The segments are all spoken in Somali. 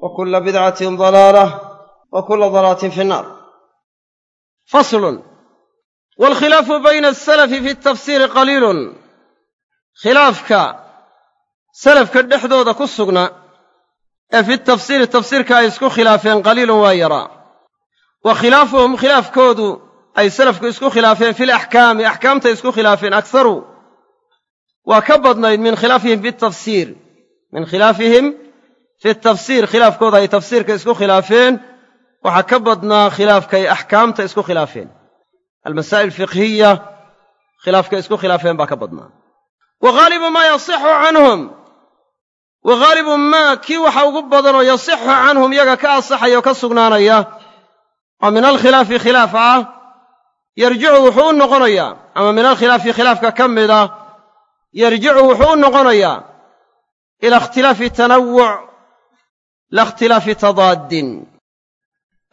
wa kulla bidcatin dalaalah wa kulla dalaalatin fi nnaar faslun. Waalkhilaafu bayna asalafi fi tafsiiri qaliilun khilaafka salafka dhexdooda ku sugna ee fi tafsiiri tafsiirka ay isku khilaafeen qaliilun waa yaraa wa khilaafuhum khilaafkoodu ay salafku isku khilaafeen fil axkaami axkaamta isku khilaafeen akharu waa ka badnayd min khilaafihim fi tafsiir min khilaafihim fi tafsiir khilaafkooda ay tafsiirka isku khilaafeen waxaa ka badnaa khilaafkay axkaamta isku khilaafeen almasaa'il fiqhiya khilaafkay isku khilaafeen baa ka badnaa wa ghaalibu maa yasixu canhum wa ghaalibu maa kii waxa ugu badanoo yasixu canhum yaga ka asaxaya oo ka sugnaanaya oo min alkhilaafi khilaaf ah yarjicu wuxuu u noqonayaa ama min alkhilaafi khilaafka ka mid ah yarjicu wuxuu u noqonayaa ila ikhtilaafi tanawuc la ikhtilaafi tadaaddin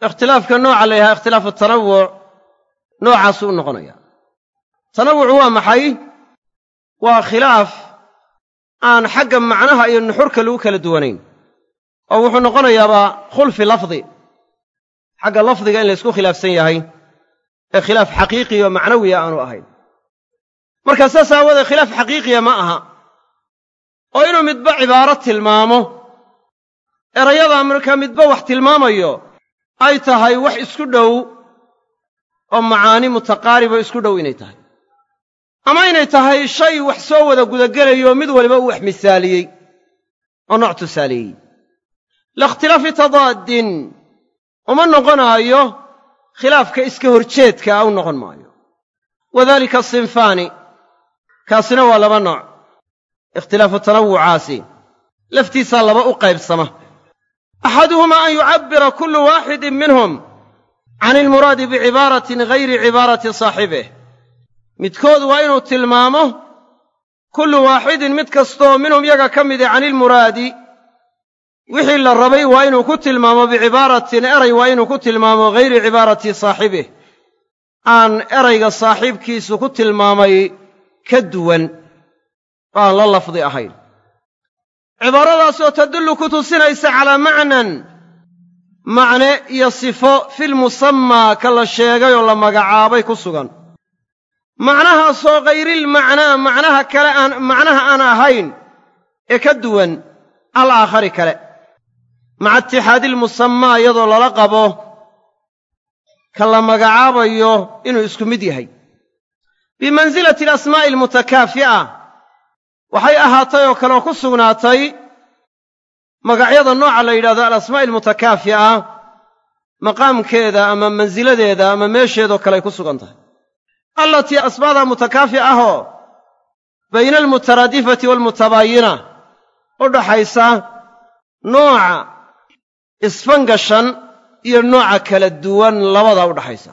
ikhtilaafka nooca la yidhaha ikhtilaafu tanawuc noocaasuu u noqonaya tanawucu waa maxay waa khilaaf aan xagga macnaha iyo nuxurka lagu kala duwanayn oo wuxuu noqonayaaba khulfi lafdi xagga lafdiga in la ysku khilaafsan yahay ee khilaaf xaqiiqiya oo macnawiya aanu ahayn marka saas aawoodee khilaaf xaqiiqiya ma aha oo inuu midba cibaaro tilmaamo erayadaa markaa midba wax tilmaamayo. Ay tahay wax isku dhow oo macaani mutaqaaribo isku dhow inay tahay. Ama inay tahay shay wax soo wada gudagelayo mid waliba uu wax misaaliyey oo nooc tusaaleeyey laikhtilaafi tadaaddin. Uma noqonaayo khilaafka iska horjeedka a u noqon maayo. Wadaalika sinfaani. Kaasina waa laba nooc. Ikhtilaafu tanawucaasi. Laftiisaa laba u qaybsama axaduhumaa an yucabbira kullu waaxidin minhum can ilmuraadi bicibaaratin gayri cibaarati saaxibih midkood waa inuu tilmaamo kullu waaxidin mid kastooo minhum yaga ka midi can ilmuraadi wixii la rabay waa inuu ku tilmaamo bicibaaratin eray waa inuu ku tilmaamo gayri cibaarati saaxibih aan erayga saaxiibkiisu ku tilmaamay ka duwan oo la lafdi ahayn cibaaradaasoo tadullu ku tusinaysa calaa macnan macne iyo sifo filmusammaa ka la sheegay oo la magacaabay ku sugan. Macnahaasoo hayrilmacnaa macnaha kale aan macnaha aan ahayn ee ka duwan al aakhari kale. Maca itixaadi ilmusammaa iyadoo lala qabo ka la magacaabayo inuu isku mid yahay. Bimansilati alasmaa'i almutakaafi'a waxay ahaatay oo kaleoo ku sugnaatay magacyada nooca la yidhahdo alasmaa'i almutakaafi'a maqaamkeeda ama mansiladeeda ama meesheedoo kale ay ku sugan tahay. Allatii asmaada mutakaafi'a ahoo bayna almutaraadifati waalmutabaayina u dhaxaysa nooca isfangashan iyo nooca kala duwan labada u dhaxaysa.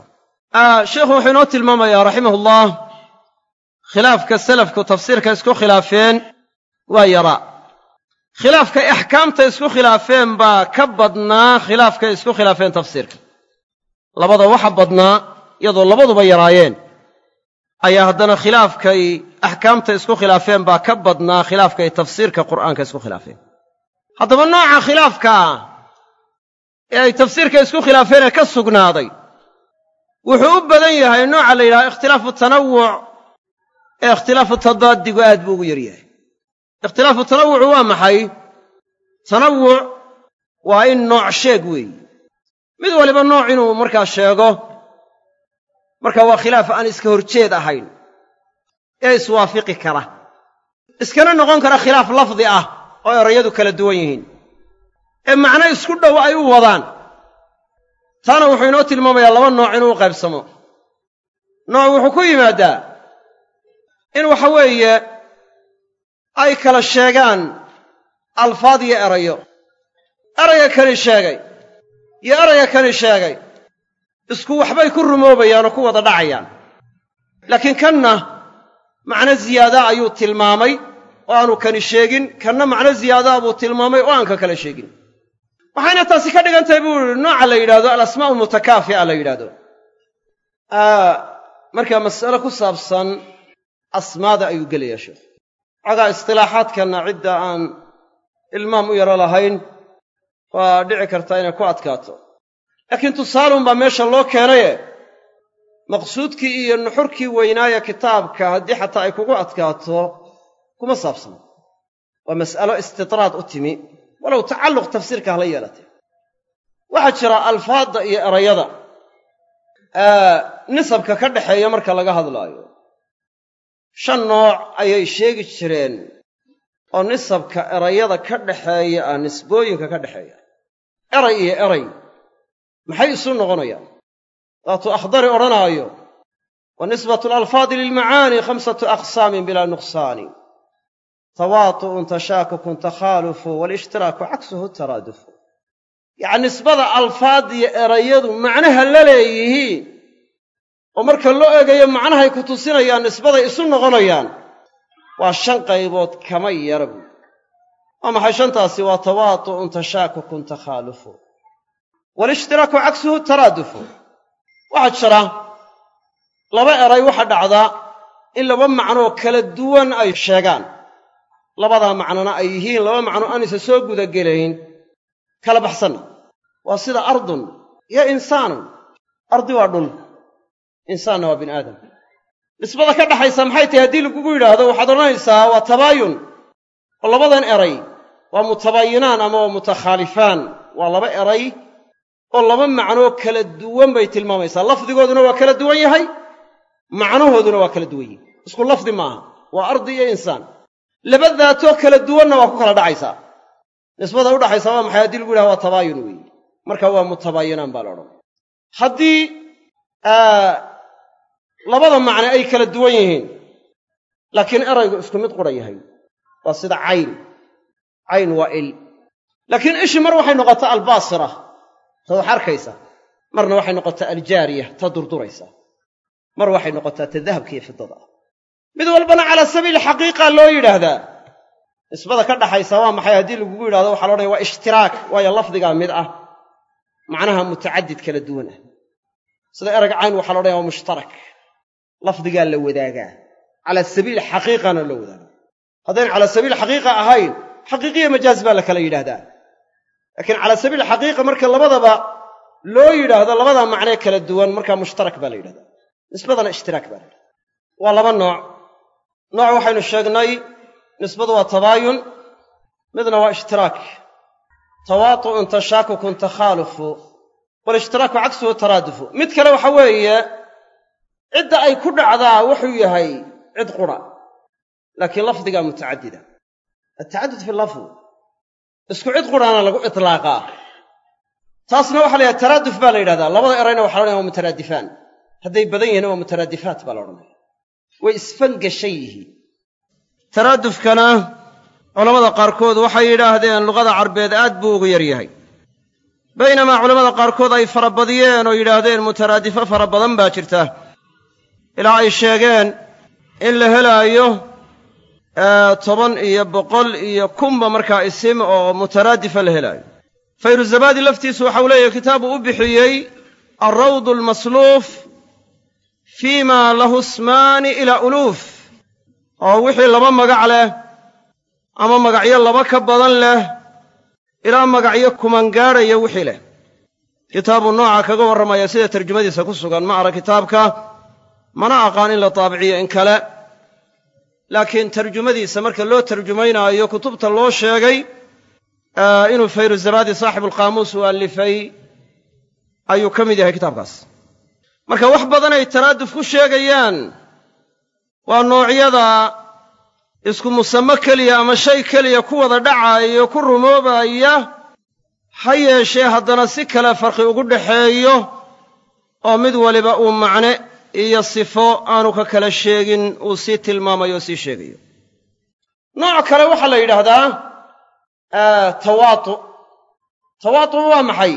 Sheikhu wuxuu inoo tilmaamayaa raximahullah khilaafka salafku tafsiirka isku khilaafeen waa yaraa khilaafkay axkaamta isku khilaafeen baa ka badnaa khilaafkay isku khilaafeen tafsiirka. Labada waxa badnaa iyadoo labaduba yaraayeen. Ayaa haddana khilaafkay axkaamta isku khilaafeen baa ka badnaa khilaafkay tafsiirka qur'aanka isku khilaafeen. Haddaba nooca khilaafkaa ee ay tafsiirka isku khilaafeen ee ka sugnaaday wuxuu u badan yahay nooca la yidhaha ikhtilaafu tanawuc ee ikhtilaafu tadaaddigu aad buu ugu yaryahay. Ikhtilaafu tanawucu waa maxay? Tanawuc waa in nooc sheeg weeyi. Mid waliba nooc inuu markaa sheego marka waa khilaaf aan iska horjeed ahayn ee iswaafiqi kara. Iskana noqon kara khilaaf lafdi ah oo erayadu kala duwan yihiin. Ee macno isku dhow ay u wadaan. Taana wuxuu inoo tilmaamayaa laba nooc inuu u qaybsamo. Nooc wuxuu ku yimaadaa in waxa weeye ay kala sheegaan alfaad iyo erayo. Erayga kani sheegay iyo erayga kani sheegay. Isku waxbay ku rumoobayaan oo ku wada dhacayaan. Laakiin kanna macno ziyaadaa ayuu tilmaamay oo aanu kani sheegin. Kanna macno ziyaadaa buu tilmaamay oo aan ka kale sheegin. Waxayna taasi ka dhigan tahay buu yihi nooca la yidhahdo alasmaa almutakaafi'a la yidhahdo markaa mas'ale ku saabsan asmaada ayuu gelayaa sheekhu xagaa istilaaxaadkanna cidda aan ilmaam u yaro lahayn waa dhici kartaa inay ku adkaato. Laakiin tusaalunbaa meesha loo keenaye. Maqsuudkii iyo nuxurkii weynaaya kitaabka haddii xataa ay kugu adkaato kuma saabsana waa mas'alo istidraad u timi walow tacalluq tafsiirka hala yeelatay waxaa jira alfaadda iyo erayada. Nisabka ka dhaxeeya marka laga hadlaayo shan nooc ayay sheegi jireen oo nisabka erayada ka dhaxeeya ah nisbooyinka ka dhexeeya eray iyo eray. Maxay isu noqonayaan? Waatuu akhdari odhanaayo. Wa nisbatu alalfaadi lilmacaani khamsatu aqsaamin bilaa nuqsaani. Tawaatu'un tashaakukun takhaalufu waalishtiraaku caksuhu taraadufu yacni nisbada alfaad iyo erayadu macnaha la leeyihiin oo marka loo eegayo macnahay ku tusinayaan nisbaday isu noqonayaan waa shan qaybood kama yara buui waa maxay shantaasi? Waa tawaatu'un tashaakukun takhaalufu waalishtiraaku cagsuhu taraadufu. Waxaa jira laba eray waxa dhacdaa in laba macnoo kala duwan ay sheegaan. Labadaa macnona ay yihiin laba macno aanaysa soo gudagelayn. Kala baxsanna. Waa sida ardun iyo insaanun. Ardi waa dhul insaanna waa bini aadam. Nisbada ka dhaxaysa maxay tahay haddii lagugu yidhaahdo waxaad odhanaysaa waa tabaayun oo labadan eray. Waa mutabaayinaan ama waa mutakhaalifaan. Waa laba eray oo laba macnoo kala duwan bay tilmaamaysaa. Lafdigooduna waa kala duwan yahay macnahooduna waa kala duwan yihi isku lafdi maaha. Waa ardi iyo insaan. Laba daatoo kala duwanna waa ku kala dhacaysaa. Nisbada udhaxaysa waa maxay? Haddii lagu yidhaha waa tabaayun weeye marka waa mutabaayinaan baa la odhanaya. Haddii labada macne ay kala duwan yihiin. Laakiin eraygu isku mid qura yahay. Waa sida cayn. Cayn waa il. Laakiin ishi mar waxay noqotaa albaasira. Ta wax arkaysa marna waxay noqotaa aljaariya. Ta durduraysa. Mar waxay noqotaa ta dahabka iyo fidada. Mid walbana calaa sabiili xaqiiqa loo yidhaahdaa. Nisbada ka dhaxaysa waa maxay? Haddii lagugu yidhahdo waxa loodhanaya waa ishtiraak. Waayo lafdigaa mid ah. Macnaha mutacadid kala duwan ah. Sida erayga cayn waxaa la odhanaya waa mushtarak lafdigaa la wadaagaa calaa sabiili xaqiiqana loo wadaagaa haddayn calaa sabiili xaqiiqa ahayn xaqiiqiya majaaz baa la kala yidhaahdaa. Laakiin calaa sabiili xaqiiqa marka labadaba loo yidhaahdo labadaa macnee kala duwan markaa mushtarak baa la yidhahdaa. Nisbadana ishtiraak baa la yidhahda waa laba nooc. Nooc waxaynu sheegnay nisbadu waa tabaayun midna waa ishtiraak tawaatu'un tashaakukun takhaalufu. Walishtiraku cagsuhu taraadufu mid kale waxa weeye cidda ay ku dhacdaa wuxuu yahay cid qura laakiin lafdigaa mutacadida. Altacadud fi lafdi isku cid qurana lagu itlaaqaa taasna waxa la yidhaha taraaduf baa la yidhahdaa. Labada erayna waxa loodhanaya waa mutaraadifaan hadday badan yihiin waa mutaraadifaat baa la odhanaya way isfangashan yihiin taraadufkana culammada qaarkood waxay yidhaahdeen luqada carbeed aad buu ugu yar yahay. Baynamaa culammada qaarkood ay farabadiyeen oo yidhaahdeen mutaraadifo fara badan baa jirta ilaa ay sheegeen in la helaayo toban iyo boqol iyo kunba markaa isim oo mutaraadifa la helaayo. Fayruzabaadi laftiisu waxau leeyahy kitaabuu u bixiyey alrawd almasluuf fii ma lahu smaani ilaa uluuf oo wixii laba magac leh ama magacyo laba ka badan leh ilaa magacyo kumangaadhaya wixii leh. Kitaabuu nooca kaga warramaya sida tarjumadiisa ku sugan ma ara kitaabka mana aqaan in la taabiciyo in kale. Laakiin tarjumadiisa marka loo tarjumaynaayo kutubta loo sheegay inuu fayruzabaadi saaxibulqaamuus u allifay ayuu ka mid yahay kitaabkaas. Marka wax badan ay taraaduf ku sheegayaan waa noocyada isku musamo keliya ama shay keliya ku wada dhacayo ku rumoobaya ha yeeshee haddana si kale farqi ugu dhaxeeyo oo mid waliba uu macne iyo sifo aanu ka kala sheegin uu sii tilmaamayo sii sheegayo. Nooc kale waxaa la yidhaahdaa tawaatu tawaatu waa maxay?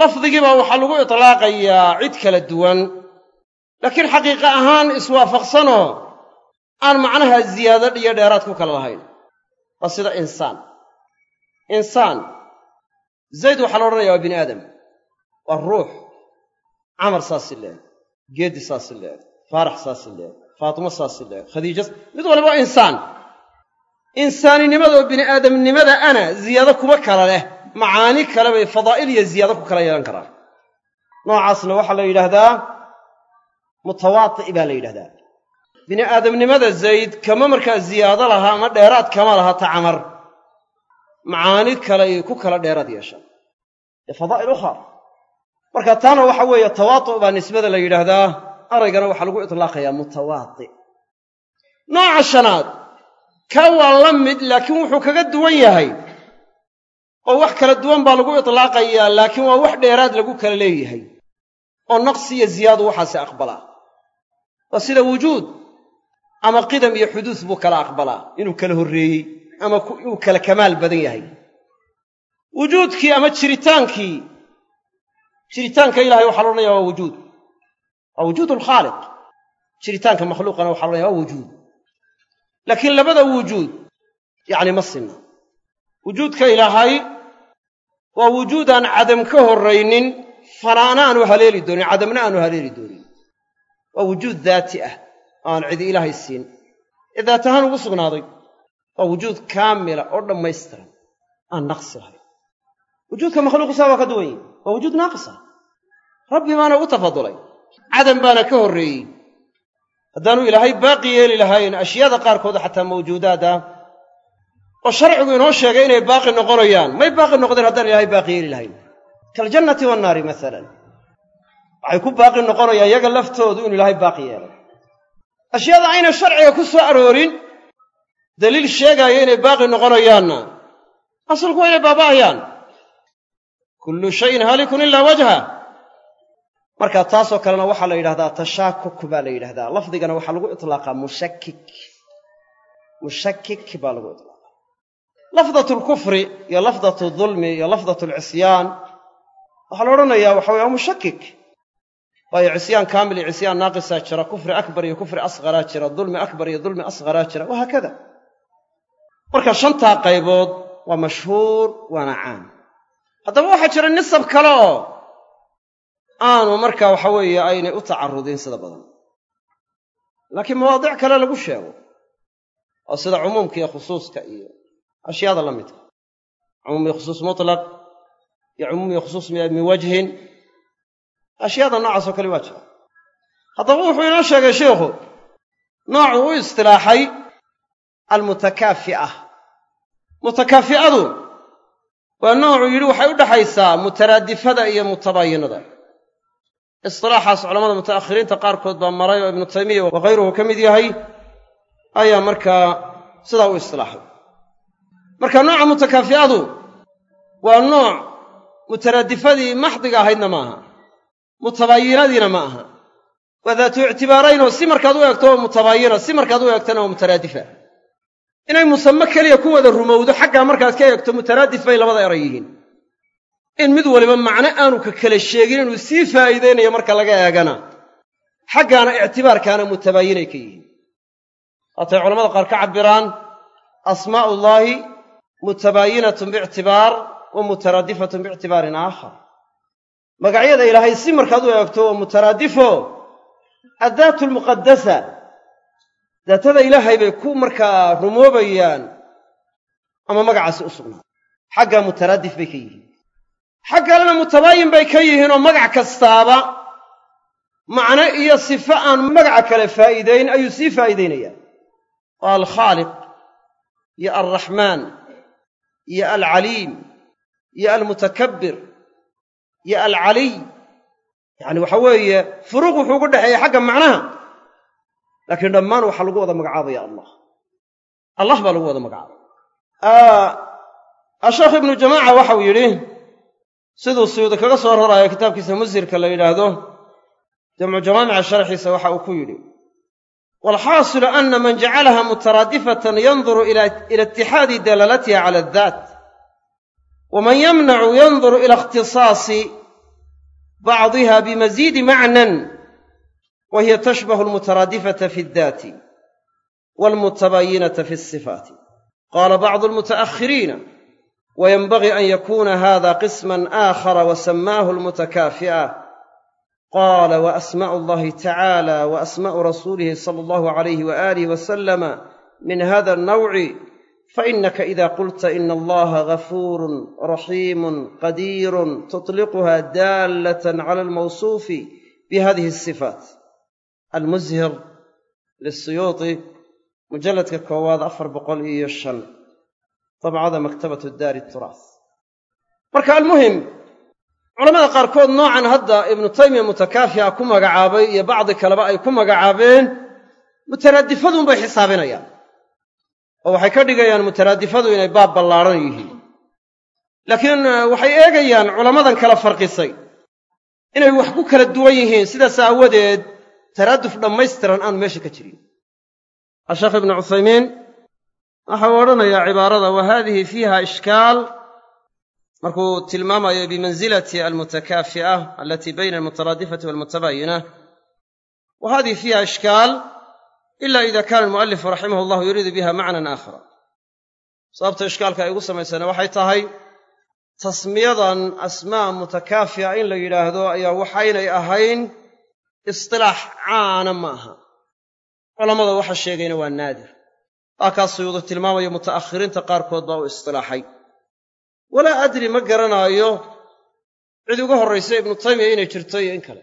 Lafdigiiba waxaa lagu itlaaqayaa cid kala duwan laakiin xaqiiqe ahaan iswaafaqsanoo aan macnaha ziyaado iyo dheeraad ku kala lahayn. Waa sida insaan. Insaan. Zayd waxaa la odhanaya waa bini aadam. Waa ruux. Camar saasi leeg geeddi saasi leeg faarax saasi leeg faatimo saasi leeg khadiija mid waliba insaan. Insaaninimadaoo bini aadamnimada ana ziyaado kuba kala leh. Macaani kale bay fadaa'il iyo ziyaado ku kala yeelan karaan. Noocaasna waxaa la yidhaahdaa mutawaati' baa la yidhahdaa bini aadamnimada zayd kama markaa ziyaado laha ama dheeraad kama laha ta camar. Macaani kale ay ku kala dheeraad yeeshaan. Ee marka taana waxa weeye tawaatu' baa nisbada la yidhaahdaa araygana waxaa lagu itlaaqayaa mutawaati' nooca shanaad ka waa la mid laakiin wuxuu kaga duwan yahay. Oo wax kala duwan baa lagu itlaaqayaa laakiin waa wax dheeraad lagu kala leeyahay. Oo naqsi iyo ziyaadu waxaasi aqbalaa. Waa sida wujuud ama qidam iyo xuduus buu kala aqbalaa inuu kala horreeyey ama inuu kala kamaal badan yahay. Wujuudkii ama jiritaankii jiritaanka ilahay waxaa la waa wujuud. Waa wujuud alkhaaliq jiritaanka makhluuqana waxa la odhanaya waa wujuud. Laakiin labada wujuud yacni ma sinna. Wujuudka ilaahay waa wujuud aan cadam ka horraynin fanaana aanu haleeli doonin cadamna aanu haleeli doonin. Waa wujuud daati ah oo aan cidi ilaahay siin. Ee daat ahaan ugu sugnaaday waa wujuud kaamila oo dhammaystiran aan naqsi lahayn. Wujuudka makhluuqisaa waa ka duwan yihi waa wujuud naaqisa. Rabbi baana ugu tafadulay. Cadam baana ka horreeyey. Haddaanu ilaahay baaqi yeeli lahayn ashyaada qaarkooda xataa mawjuudaad oo sharcigu inoo sheegay inay baaqi noqonayaan. May baaqi noqdeen haddaan ilaahay baaqi yeeli lahayn. Kaaljannati wannaari masalan waxay ku baaqi noqonayaan iyaga laftoodu inu ilaahay baaqi yeelay ashyaada ayna sharciga ku soo aroorin daliil sheegaayo inay baaqi noqonayaanna. Asalku waa inay baaba'ayaan kullu shayin haalikun ilaa wajha. Marka taasoo kalena waxaa la yidhahdaa tashaakuk baa la yidhahdaa. Lafdigana waxaa lagu itlaaqaa mushakik. Mushakik baa lagu itlaaqa. Lafdatu lkufri iyo lafdatu dulmi iyo lafdatu alcisyaan waxaa la odhanayaa waxa weye mushakik. Waayo cisyaan kaamil iyo cisyaan naaqisaa jira kufri akbar iyo kufri asqaraa jira dulmi akbar iyo dulmi asqaraa jira wahaakada. Marka shantaa qaybood waa mashhuur waana caam haddaba waxaa jira nisab kale oo aanu marka waxa weeye aynay u tacarudin sida badan. Laakiin mawaadic kale lagu sheego oo sida cumuumka iyo khusuuska iyo ashyaada la midka. Cumuum iyo khusuus mutlaq iyo cumuum iyo khusuus min wajhin. Ashyaada noocaasoo kale waa jira. Haddaba wuxuu inoo sheegay sheikhu noocuu u istilaaxay almutakaafi'a mutakaafi'adu waa noocuu yidhi waxay u dhaxaysaa mutaraadifada iyo mutabaayinada. Istilaaxaas culamada muta'akhiriinta qaarkood baa maray oo ibnu taymiya wakayruhu ka mid yahay ayaa markaa sidaa u istilaaxay marka nooca mutakaafi'adu waa nooc mutaraadifadii maxdiga ahaydna ma aha mutabaayinadiina ma aha. Waa daatu ictibaaraynoo si markaad u eegto waa mutabaayina si markaad u eegtona waa mutaraadifa inay musame keliya ku wada rumowdo xaggaa markaad ka eegto mutaraadif bay labada eray yihiin. In mid waliba macno aanu ka kala sheegin inuu sii faa'iidaynayo marka laga eegana. Xaggaana ictibaarkaana mutabaayinay ka yihiin. Waatay culamada qaar ka cabbiraan asmaa'ullaahi mutabaayinatun biictibaar wa mutaraadifatun biictibaarin aakhar. Magacyada ilaahay si markaad u eegto waa mutaraadifo addaatu almuqaddasa daatada ilaahay bay ku markaa rumoobayaan ama magacaasi u sugnaa. Xaggaa mutaraadif bay ka yihiin. Xag kalena mutabaayin bay ka yihiin oo magac kastaaba macno iyo sifo aan magaca kale faa'iidayn ayuu sii faa'iidaynayaa. Oo alkhaaliq iyo alraxmaan iyo alcaliim iyo almutakabbir iyo alcaliy. Yacani waxa weeye furuuq wuxuu ugu dhexeeya xagga macnaha laakiin dhammaan waxaa lagu wada magacaabaya allah. Allah baa lagu wada magacaabaya asheekh ibnu jamaaca waxau yidhi siduu suyuudi kaga soo raraayo kitaabkiisa musirka la yidhaahdo jamcu jamaamica sharxiisa waxa uu ku yidhi waalxaasilu ana man jacalaha mutaraadifatan yanduru ila itixaadi dalaalatiha cala addaat waman yamnacu yanduru ila ikhtisaasi bacdiha bimasiidi macnan wa hiya tashbahu almutaraadifata fi addaati waalmutabayinata fi asifaati qaala bacdu almuta'akhiriina wayanbagii an yakuna hada qisman aakhara wasamaahu almutakaafi'a qaala wa asmaa'u allahi tacaala wa asmaa'u rasuulihi sala allahu alayhi wa aalihi wasalama min hada alnawci fainaka ida qulta ina allaha gafuurun raxiimun qadiirun tutliquha daallatan cala almawsuufi bihadihi asifaat almushir lisuyuuti mujalladka koowaad afar boqol iyo shan dabcada maktabatu daari turaas marka almuhim culamada qaarkood noocan hadda ibnu taymiya mutakaafi'a ku magacaabay iyo bacdi kaleba ay ku magacaabeen mutaraadifadunbay xisaabinayaan oo waxay ka dhigayaan mutaraadifadu inay baab ballaadhan yihiin laakiin waxay eegayaan culammadan kala farqisay inay wax ku kala duwan yihiin sidaas aawadeed taraaduf dhammaystiran aanu meesha ka jirin. Asheekh ibnu cuthaymiin waxau odhanayaa cibaarada wa haadihi fiiha ishkaal markuu tilmaamayo bimansilati almutakaafi'a alatii bayna almutaraadifati walmutabayina wa hadihi fiiha ishkaal ila ida kana almu'alifu raximah allahu yuriidu biha macnan aakhara sababta ishkaalka ay ugu samaysana waxay tahay tasmiyadan asmaa mutakaafi'a in la yidhaahdo ayaa waxaynay ahayn istilaax caana ma aha culammada waxa sheegayna waa naadir. Waa kaa suyuudu tilmaamayo muta'akhiriinta qaarkood baa u istilaaxay walaa adri ma garanaayo cid uga horraysa ibnu taymiya inay jirto iyo in kale.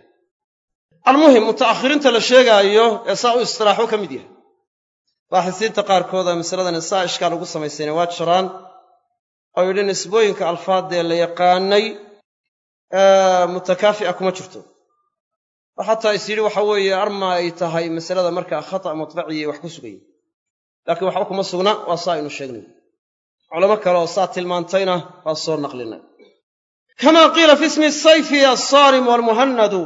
Almuhim muta'akhiriinta la sheegaayo ee saa u istilaaxu ka mid yahay. Baaxisiinta qaarkooda masaladan saa ishkaal ugu samaysayna waa jiraan. Oo yidhi nisbooyinka alfaadee la yaqaanay mutakaafi'a kuma jirto oo xataa is yidhi waxa weeye arma ay tahay masalada markaa khata' mutbaciya wax ku sugayin laakiin waxba kuma sugna waa saa aynu sheegnay. Culamo kale oo saa tilmaantayna waa soo naqlinay. Kamaa qiila fi ismi sayfi alsaarim waalmuhannadu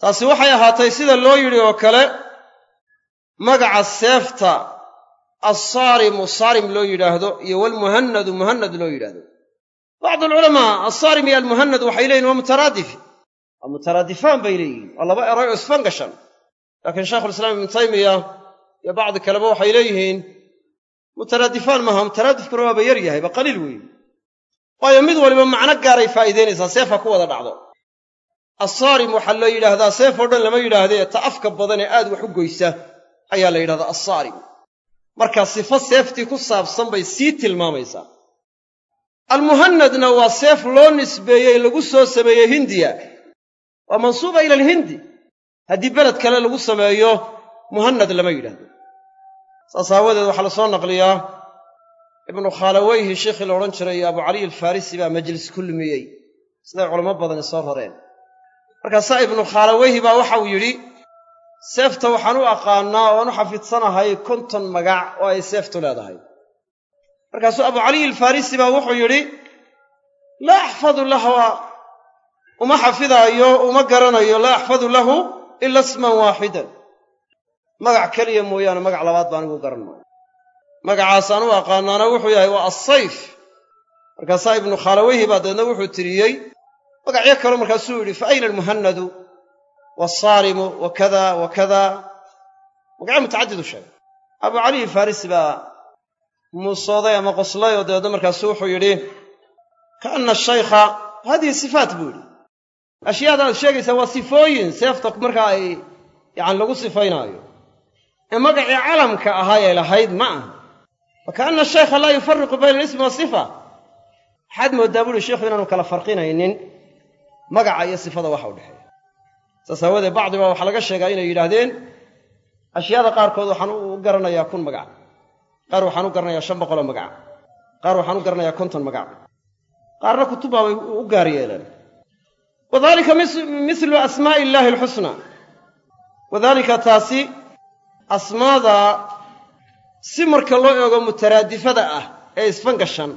taasi waxay ahaatay sida loo yidhi oo kale magaca seefta alsaarimu saarim loo yidhaahdo iyo waalmuhannadu muhannad loo yidhaahdo. Bacdu alculamaa alsaarim iyo almuhannad waxay leeyihiin waa mutaraadif waa mutaraadifaan bay leeyihiin. Waa laba eray oo isfangashan laakiin shaykhulislaam ibnu taymiya iyo bacdi kaleba waxay leeyihiin mutaraadifaan maaha mutaraadifkuna waaba yar yahay ba qaliil weeye waayo mid waliba macno gaaray faa'iidaynaysaa seef ha ku wada dhacdo. Assaarim waxaa loo yidhaahdaa seef oo dhan lama yidhaahdee ta afka badan ee aad wax u goysa ayaa la yidhahdaa assaarim. Marka sifo seeftii ku saabsan bay sii tilmaamaysaa. Almuhannadna waa seef loo nisbeeyey lagu soo sameeyey hindiya waa mansuuba ila alhindi. Haddii beled kale lagu sameeyo muhannad lama yidhahdo saas aawadeed waxaa la soo naqliyaa ibnu khaalaweyhi sheikhii la odhan jiray abu caliy alfarisi baa majlis kulmiyey siday culamo badani soo roreen markaasaa ibnu khaalaweyhi baa waxau yidhi seefta waxaan u aqaannaa oan u xafidsanahay konton magac oo ay seeftu leedahay. Markaasuu abu caliy alfarisi baa wuxuu yidhi laa axfadu lahwa uma xafidaayo uma garanayo laa axfadu lahu ila isman waaxidan. Magac keliya mooyaane magac labaad baan igu garan maayo. Magacaasaan u aqaanaana wuxuu yahay waa assayf. Markaasaa ibnu khaalaweyhi baa dabeedna wuxuu tiriyey magacyo kaleo markaasuu yidhi fa ayna almuhannadu? Wasaarimu wa kada? Wa kada? Magacyo mutacadid u sheegay. Abu caliy farisi baa muusooday ama qoslay oo dabeedna markaasu wuxuu yidhi kaana shaykha hadihi sifaat buu yidhi ashyaada aad sheegaysaa waa sifooyin seefta markaa ay yacani lagu sifaynaayo. Ee magacii calamka ahaa ee lahayd ma aha. Wa kaana shaykha laa yufariqu bayna alismi wasifa waxaad mooddaa buuhi sheikhu inaanu kala farqinaynin magaca iyo sifada waxa u dhexeeya. Saas aawadeed bacdiba waxaa laga sheegaa inay yidhaahdeen ashyaada qaarkood waxaan u garanayaa kun magac qaar waxaan u garanayaa shan boqoloo magac qaar waxaan u garanayaa konton magac qaarna kutubaa bay u gaar yeeleen wadalika mislu asmaa'i illaahi alxusnaa wadaalika taasi asmaada si marka loo eego mutaraadifada ah ee isfangashan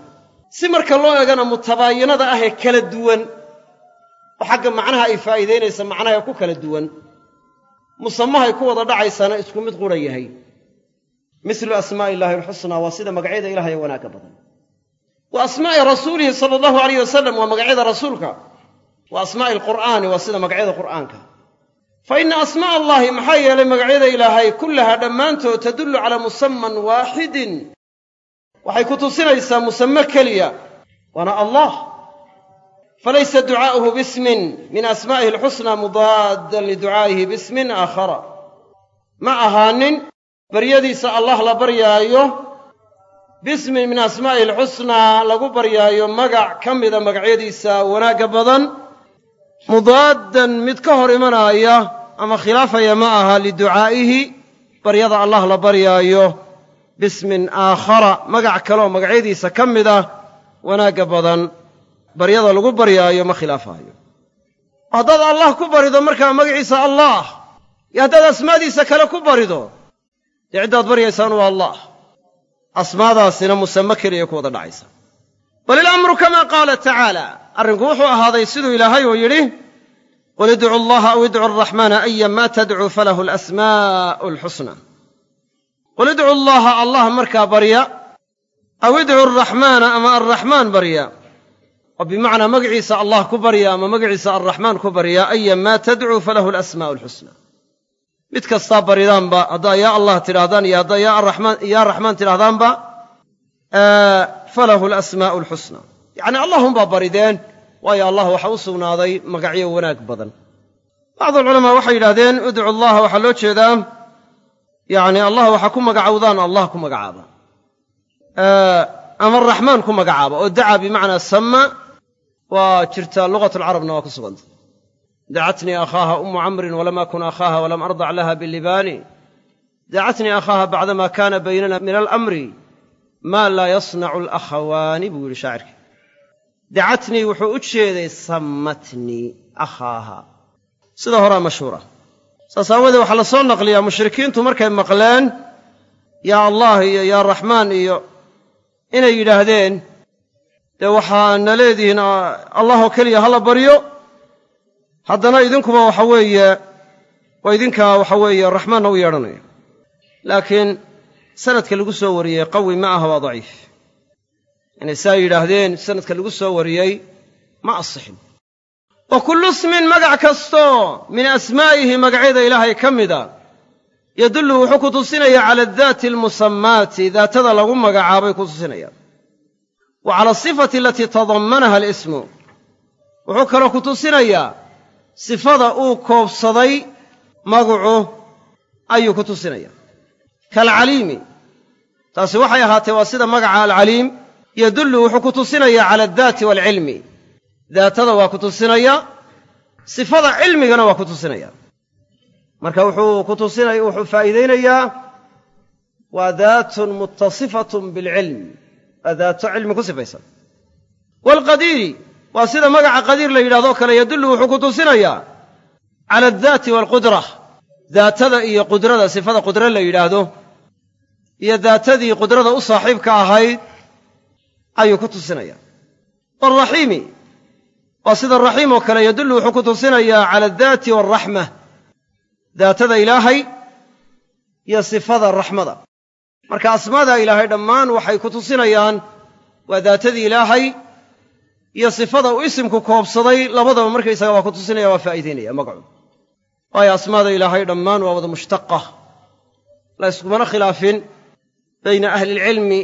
si marka loo eegana mutabaayinada ah ee kala duwan oo xagga macnaha ay faa'iidaynaysa macnaha ee ku kala duwan musamahay ku wada dhacaysana isku mid qura yahay. Mislu asmaa'i illaahi alxusnaa waa sida magacyada ilahay ee wanaagga badan. Wa asmaa'i rasuulihi sala allahu alayh wasalam waa magacyada rasuulka wa asmaa'i alqur'aani waa sida magacyada qur'aanka. Fa ina asmaa allahi maxaa yeelay magacyada ilaahay kullahaa dhammaantood tadullu calaa musaman waaxidin waxay ku tusinaysaa musame keliya waana allah. Falaysa ducaa'uhu bismin min asmaa'ihi alxusnaa mudaaddan liducaa'ihi bismin aakhara. Ma ahaanin baryadiisa allah la baryaayo bismin min asmaa'ihi alxusnaa lagu baryaayo magac ka mida magacyadiisa wanaagga badan mudaaddan mid ka hor imanaaya ama khilaafaya ma aha liducaa'ihi baryada allah la baryaayo bismin aakhara magac kaleoo magacyadiisa ka mid ah wanaagga badan baryada lagu baryaayo ma khilaafaayo haddaad allah ku barido markaa magaciisa allaah iyo haddaad asmaadiisa kale ku barido dee ciddaad baryaysaan waa allah. Asmaadaasina musame keliya ku wada dhacaysa. Bal ilamru kamaa qaala tacaala arrinku wuxuu ahaaday siduu ilaahay uu yidhi qul idcu allaha aw idcu araxmaana ayan maa tadcuu falahu alasmaa'u alxusna qul idcu allaha allah markaa barya aw idcu araxmaana ama arraxmaan barya oo bimacnaa magaciisa allah ku barya ama magaciisa arraxmaan ku barya ayan maa tadcuu falahu alasmaa'u alxusna mid kastaa baridaanba haddaa yaa allah tidhaahdaan iyo haddaa yaa raxmaan tidhahdaanba falahu alasmaa'u alxusna yacni allahunbaa barideen waayo allah waxa u sugnaaday magacyo wanaag badan. Bacdu alculamaa waxay yidhahdeen udcu allaha waxaa loo jeedaa yacni allah waxaa ku magacowdaan allah ku magacaaba. Ama raxmaan ku magacaaba oo dacaa bimacnaa sama waa jirtaa lugat alcarabna waa ku suganta. Dacatnii akhaaha ummu camrin walam akun akhaaha walam ardac laha bilibaani dacatnii akhaaha bacdama kaana baynana min alamri maa laa yasnacu alakhawaani buu yidhi shaacirkii dacatnii wuxuu u jeeday sammatnii akhaaha. Sida horaa mashhuura saas aawoodee waxaa la soo naqliyaa mushrikiintu markay maqleen yaa allah iyo yaa raxmaan iyo inay yidhaahdeen dee waxaana leedihiin allahoo keliya ha la baryo. Haddana idinkuba waxa weeye waa idinkaa waxa weeye raxmaanna u yeedhanaya. Laakiin sanadka lagu soo wariyey qawi ma aha waa daciif inay saa yidhaahdeen sanadka lagu soo wariyey ma asixin. Wa kullu ismin magac kastoo min asmaa'ihi magacyada ilaahay ka mida yadullu wuxuu ku tusinayaa cala adaati almusammaati daatada lagu magacaabay ku tusinayaan wa cala asifati alatii tadammanaha alismu wuxuu kaloo ku tusinayaa sifada uu koobsaday magacu ayuu ku tusinayaa kaalcaliimi taasi waxay ahaatee waa sida magaca alcaliim yadullu wuxuu ku tusinayaa cala addaati waalcilmi. Daatada waa ku tusinaya sifada cilmigana waa ku tusinaya. Marka wuxuu ku tusinaya wuxuu faa'iidaynayaa waa daatun muttasifatun bilcilm waa daato cilmi ku sifaysan. Waalqadiiri waa sida magaca qadiir la yidhahdoo kale yadullu wuxuu ku tusinayaa cala addaati waalqudra daatada iyo qudrada sifada qudre la yidhaahdo iyo daatadii qudrada u saaxiibka ahayd ayuu ku tusinaya waalraxiimi waa sida raxiim oo kale yadullu wuxuu ku tusinayaa cala addaati waalraxma daatada ilaahay iyo sifada raxmada. Marka asmaada ilaahay dhammaan waxay ku tusinayaan waa daatadii ilaahay iyo sifada uu isimku koobsaday labadaba markaysaga waa ku tusinaya waa faa'iidaynaya magacu waayo asmaada ilaahay dhammaan waa wada mushtaqa la iskumana khilaafin bayna ahlilcilmi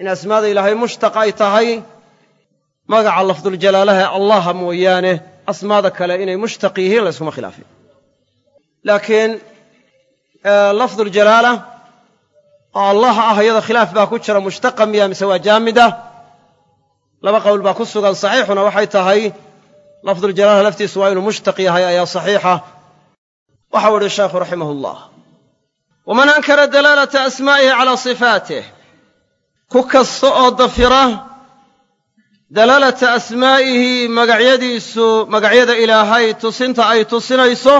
in asmaada ilaahay mushtaq ay tahay magaca lafduljalaalaha allaha mooyaane asmaada kale inay mushtaq yihiin la yskuma khilaafin. Laakiin lafduljalaala oo allah ah iyada khilaaf baa ku jira mushtaqa miya mise waa jaamida laba qowl baa ku sugan saxiixuna waxay tahay lafduljalaala laftiisu waa inuu mushtaq yahay ayaa saxiixa. Waxau idhi sheekhu raximah ullah waman ankara dalaalata asmaa'ihi calaa sifaatih ku kasta oo dafira dalaalata asmaa'ihi magacyadiisu magacyada ilaahay tusinta ay tusinayso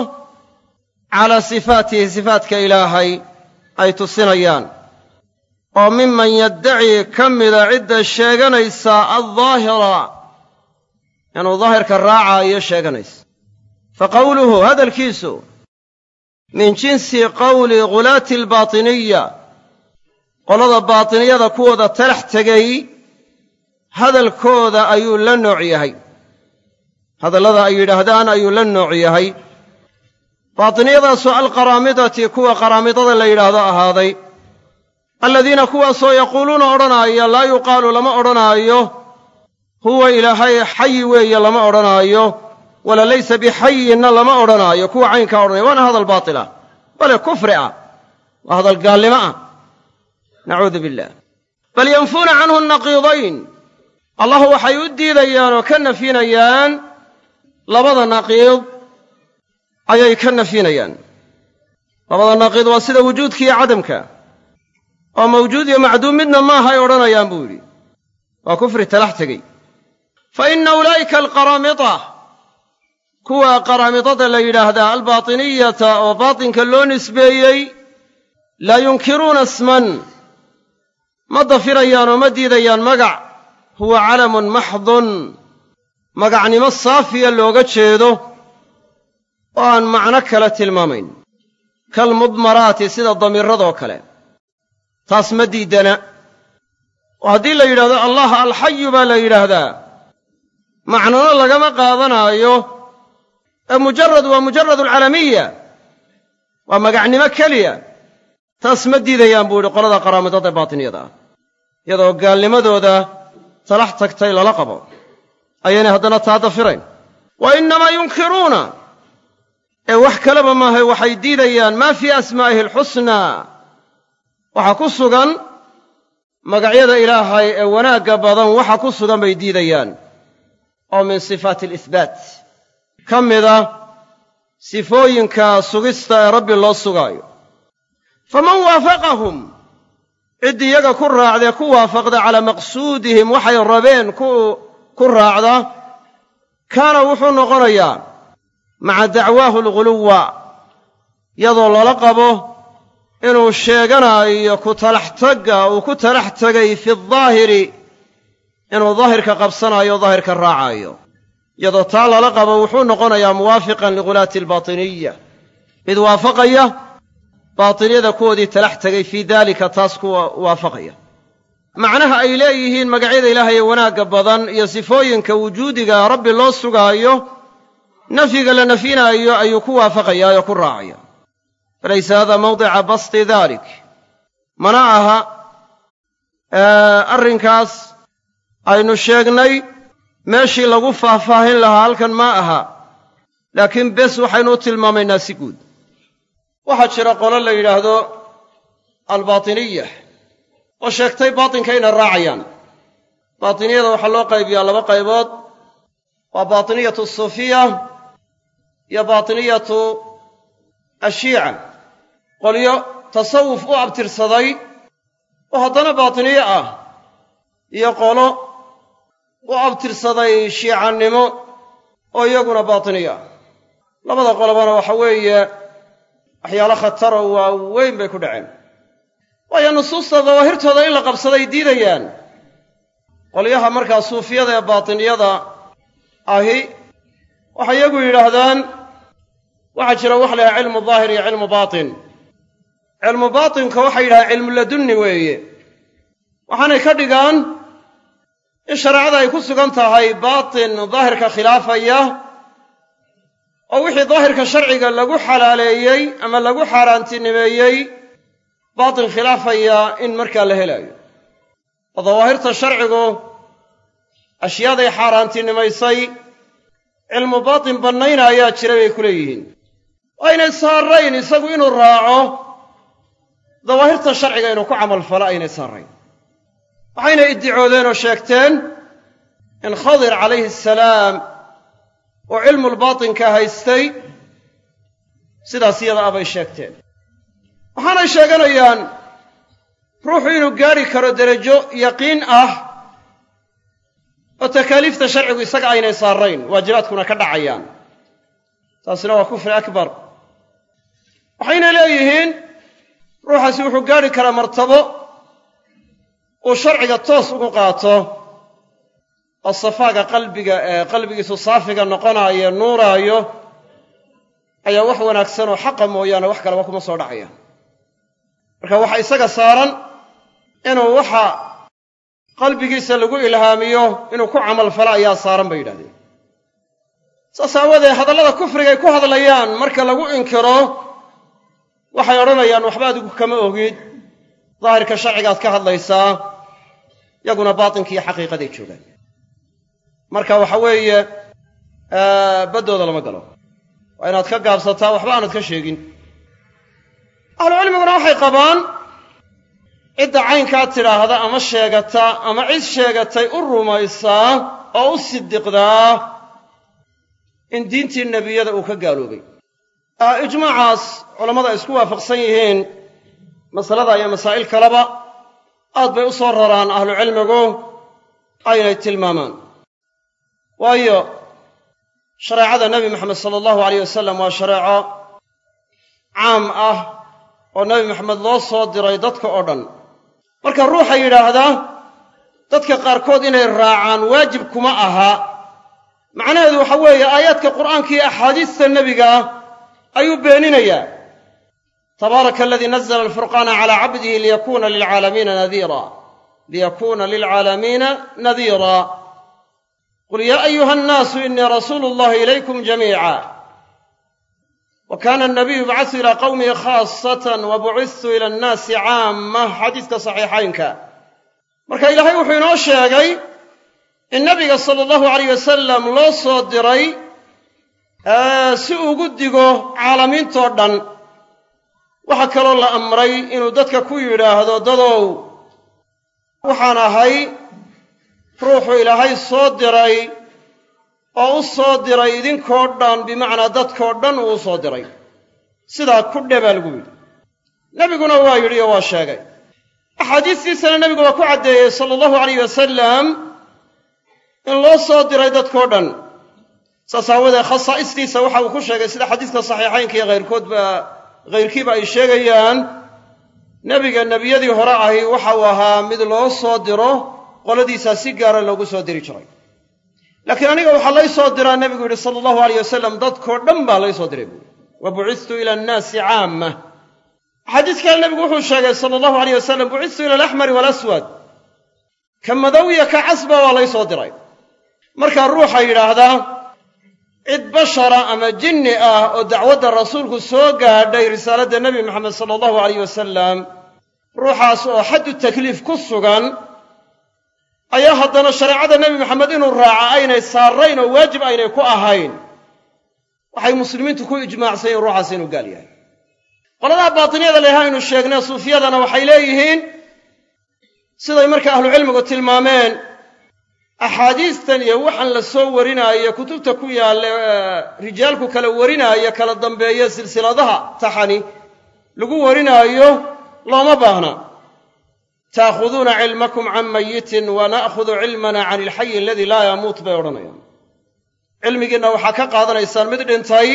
calaa sifaatihi sifaatka ilaahay ay tusinayaan. Oo miman yaddaci ka mida cidda sheeganaysa aldaahira inuu daahirka raacaayo sheeganaysa. Fa qowluhu hadalkiisu min jinsi qowli ghulaati albaatiniya qolada baatiniyada kuwooda talax tegay hadalkooda ayuu la nooc yahay. Hadallada ay yidhaahdaan ayuu la nooc yahay. Baatiniyadaasoo alqaraamidati kuwa qaraamidada la yidhaahdo ahaaday. Alladiina kuwaasoo yaquuluuna odhanaaya laa yuqaalu lama odhanaayo. Huwa ilaahay xayi weeye lama odhanaayo. Wala laysa bixayinna lama odhanaayo. Kuwa caynkaa odhanaya waana hadal baatila. Bale kufri ah. Waa hadal gaalnimo ah nacuudu billah. Bal yanfuuna canhu naqiidayn allah waxay u diidayaan oo ka nafinayaan labada naqiid. Ayay ka nafinayaan. Labada naqiid waa sida wujuudka iyo cadamka. Oo mawjuud iyo macduum midna maaha ay odhanayaan buu yidhi. Waa kufri talax tegey. Fa inna ulaa'ika alqaraamida kuwa qaraamidada la yidhaahdaa albaatiniyata oo baatinka loo nisbeeyey laa yunkiruuna isman ma dafirayaan oo ma diidayaan magac. Huwa calamun maxdun. Magacnimo saafiya looga jeedo. Oo aan macno kale tilmaamayn. Kalmudmaraati sida damiiradoo kale. Taas ma diidana. Oo haddii la yidhahdo allah alxayu baa la yidhaahdaa. Macnona lagama qaadanaayo. Ee mujarad waa mujarad alcalamiya waa magacnimo keliya. Taas ma diidayaan buu yidhi qolada qaraamidada baatiniyada ah iyadoo gaalnimadooda talax tagtay lala qabo. Ayaynay haddana taa dafirayn wa innamaa yunkiruuna. Ee wax kaleba maahay waxay diidayaan maa fii asmaa'ihi alxusnaa waxa ku sugan magacyada ilaahay ee wanaagga badan waxa ku sugan bay diidayaan. Oo min sifaati alihbaat ka mida sifooyinka sugista ee rabbi loo sugaayo. Faman waafaqahum ciddii iyaga ku raacdee ku waafaqda calaa maqsuudihim waxay rabeen ku raacda. Kaana wuxuu noqonayaa maca dacwaahu alguluwa iyadoo lala qabo inuu sheeganaayo ku talax tagga uu ku talax tegay fi daahiri inuu daahirka qabsanaayo daahirka raacaayo. Iyadoo taa lala qabo wuxuu noqonayaa muwaafiqan ligulaati albaatiniya. Mid waafaqaya baatiniyada kuwoodii talax tegay fii daalika taas kuwa waafaqaya. Macnaha ay leeyihiin magacyada ilaahay ee wanaagga badan iyo sifooyinka wujuudiga rabbi loo sugaayo nafyiga la nafyinaayo ayuu ku waafaqayaa oo ku raacaya. Falaysa hada mawdica basti dalik mana aha arrinkaas aynu sheegnay meeshii lagu faahfaahin lahaa halkan ma aha. Laakiin bes waxaynu u tilmaamaynaa si guud waxaa jira qolo la yidhaahdo albaatiniya. Oo sheegtay baatinka inay raacayaan. Baatiniyada waxaa loo qaybiyaa laba qaybood. Waa baatiniyatu suufiya iyo baatiniyatu ashiica qolyo tasawuf u abtirsaday oo haddana baatiniye ah iyo qolo u abtirsaday shiicannimo oo iyaguna baatiniye ah labada qolobana waxa weeye waxyaalo khataro waaweyn bay ku dhaceen. Waayo nusuusta dawaahirtooda in la qabsaday diidayaan. Qolyaha markaa suufiyada ee baatiniyada ahi waxay iyagu yidhaahdaan waxaa jira wax layahay cilmu daahir iyo cilmu baatin. Cilmu baatinka waxay yidhahdaan cilmu ladunni weeye. Waxaanay ka dhigaan in shareecada ay ku sugan tahay baatin daahirka khilaafaya oo wixii daahirka sharciga lagu xalaaleeyey ama lagu xaaraantinimeeyey baatin khilaafaya in markaa la helaayo. Oo dawaahirta sharcigu ashyaaday xaaraantinimaysay cilmu baatin bannayna ayaa jira bay ku leeyihiin. Oo aynay saarayn isagu inuu raaco dawaahirta sharciga inuu ku camalfalo aynay saarayn waxayna iddicoodeen oo sheegteen in khadir calayhi asalaam oo cilmulbaatinka haystay sidaas iyada ah bay sheegteen. Waxaanay sheeganayaan ruuxu inuu gaadhi karo derajo yaqiin ah oo takaaliifta sharcigu isaga aynay saarayn waajibaadkuna ka dhacayaan. Taasina waa kufri akbar. Waxayna leeyihiin ruuxaasi wuxuu gaadhi karaa martabo uu sharciga toos ugu qaato oo safaaga qalbiga ee qalbigiisu saafiga noqonaayo nuuraayo ayaa wax wanaagsan oo xaqa mooyaane wax kaleba kuma soo dhacaya. Marka waxa isaga saaran inuu waxa qalbigiisa lagu ilhaamiyo inuu ku camalfalo ayaa saaran bay yidhahdeen. Saas aawadeed hadallada kufrigay ku hadlayaan marka lagu inkiro waxay odhanayaan waxba adigu kama ogid. Daahirka sharcigaad ka hadlaysaa yaguna baatinkiiyo xaqiiqaday joogaan marka waxa weeye baddooda lama galo. Waa inaad ka gaabsataa waxba aanad ka sheegin. Ahlucilmiguna waxay qabaan cidda caynkaa tidhaahda ama sheegata ama cid sheegatay u rumaysaa oo u sidiqdaa in diintii nebiyada uu ka gaaloobay. Ijmaacaas culammada ay isku waafaqsan yihiin masalada iyo masaa'il kaleba aad bay u soo raraan ahlucilmigu aynay tilmaamaan waayo shareecada nebi moxamed sala allahu alayh wasalam waa shareeco caam ah oo nebi moxamed loo soo diray dadka oo dhan. Marka ruuxa yidhaahda dadka qaarkood inay raacaan waajib kuma aha. Macnaheedu waxa weeye aayaadka qur'aanka iyo axaadiista nebiga ayuu beeninayaa. Tabaaraka aladii nazla alfurqaana calaa cabdihi liyakuna lilcaalamiina nadiira. Liyakuuna lilcaalamiina nadiira qul yaa ayuha annaasu inii rasuulu llahi ilaykum jamiica wa kaana anabiyu yubcasu ilaa qawmihi khaasatan wa bucistu ila annaasi caamah xadiiska saxiixaynka marka ilaahay wuxuu inoo sheegay in nabiga sala allahu alayh wasalam loo soo diray si ugu digo caalamiintoo dhan waxaa kaloo la amray inuu dadka ku yidhaahdo dadow waxaan ahay ruuxu ilaahay soo diray oo u soo diray idinkoo dhan bimacnaa dadkoo dhan uu u soo diray. Sidaa ku dhe baa lagu yidhi. Nebiguna waa yidhi oo waa sheegay. Axaadiistiisana nebigu waa ku caddeeyey sala allahu alayh wasalam in loo soo diray dadkoo dhan. Saas aawadeed khasaa'istiisa waxa uu ku sheegay sida xadiiska saxiixaynka iyo hayrkoodba hayrkiiba ay sheegayaan nebiga nebiyadii hore ahi waxa uu ahaa mid loo soo diro qoladiisaa si gaara loogu soo diri jiray. Laakiin aniga waxaa lay soo diraa nebigu yidhi sala allahu alayh wasalam dadkoo dhan baa lay soo diray buuri wa bucistu ila annaasi caama xadiis kale nebigu wuxuu sheegay sala allahu alayh wasalam bucistu ila alaxmari waalaswad ka madow iyo ka casba waa lay soo diray. Markaa ruuxa yidhaahdaa cid bashara ama jinni ah oo dacwadda rasuulku soo gaadhay risaaladda nebi moxamed sala allahu alayh wasalam ruuxaas oo xaddu takliif ku sugan ayaa haddana shareecada nebi moxamed inuu raaca aynay saarayn oo waajib aynay ku ahayn. Waxay muslimiintu ku ijmaacsan yihiin ruuxaas inuu gaal yahay. Qoladaha baatiniyada leha aynu sheegnay suufiyadana waxay leeyihiin siday marka ahlucilmigu tilmaameen axaadiistan iyo waxaan la soo warinaayo kutubta ku yaalla rijaalku kala warinaayo kala dambeeyo silsiladaha taxani lagu warinaayo looma baahna taakhuduuna cilmakum can mayitin wa na'khudu cilmana can ilxayi aladii laa yamuut bay odhanayaan. cilmigiinna waxaa ka qaadanaysaan mid dhintay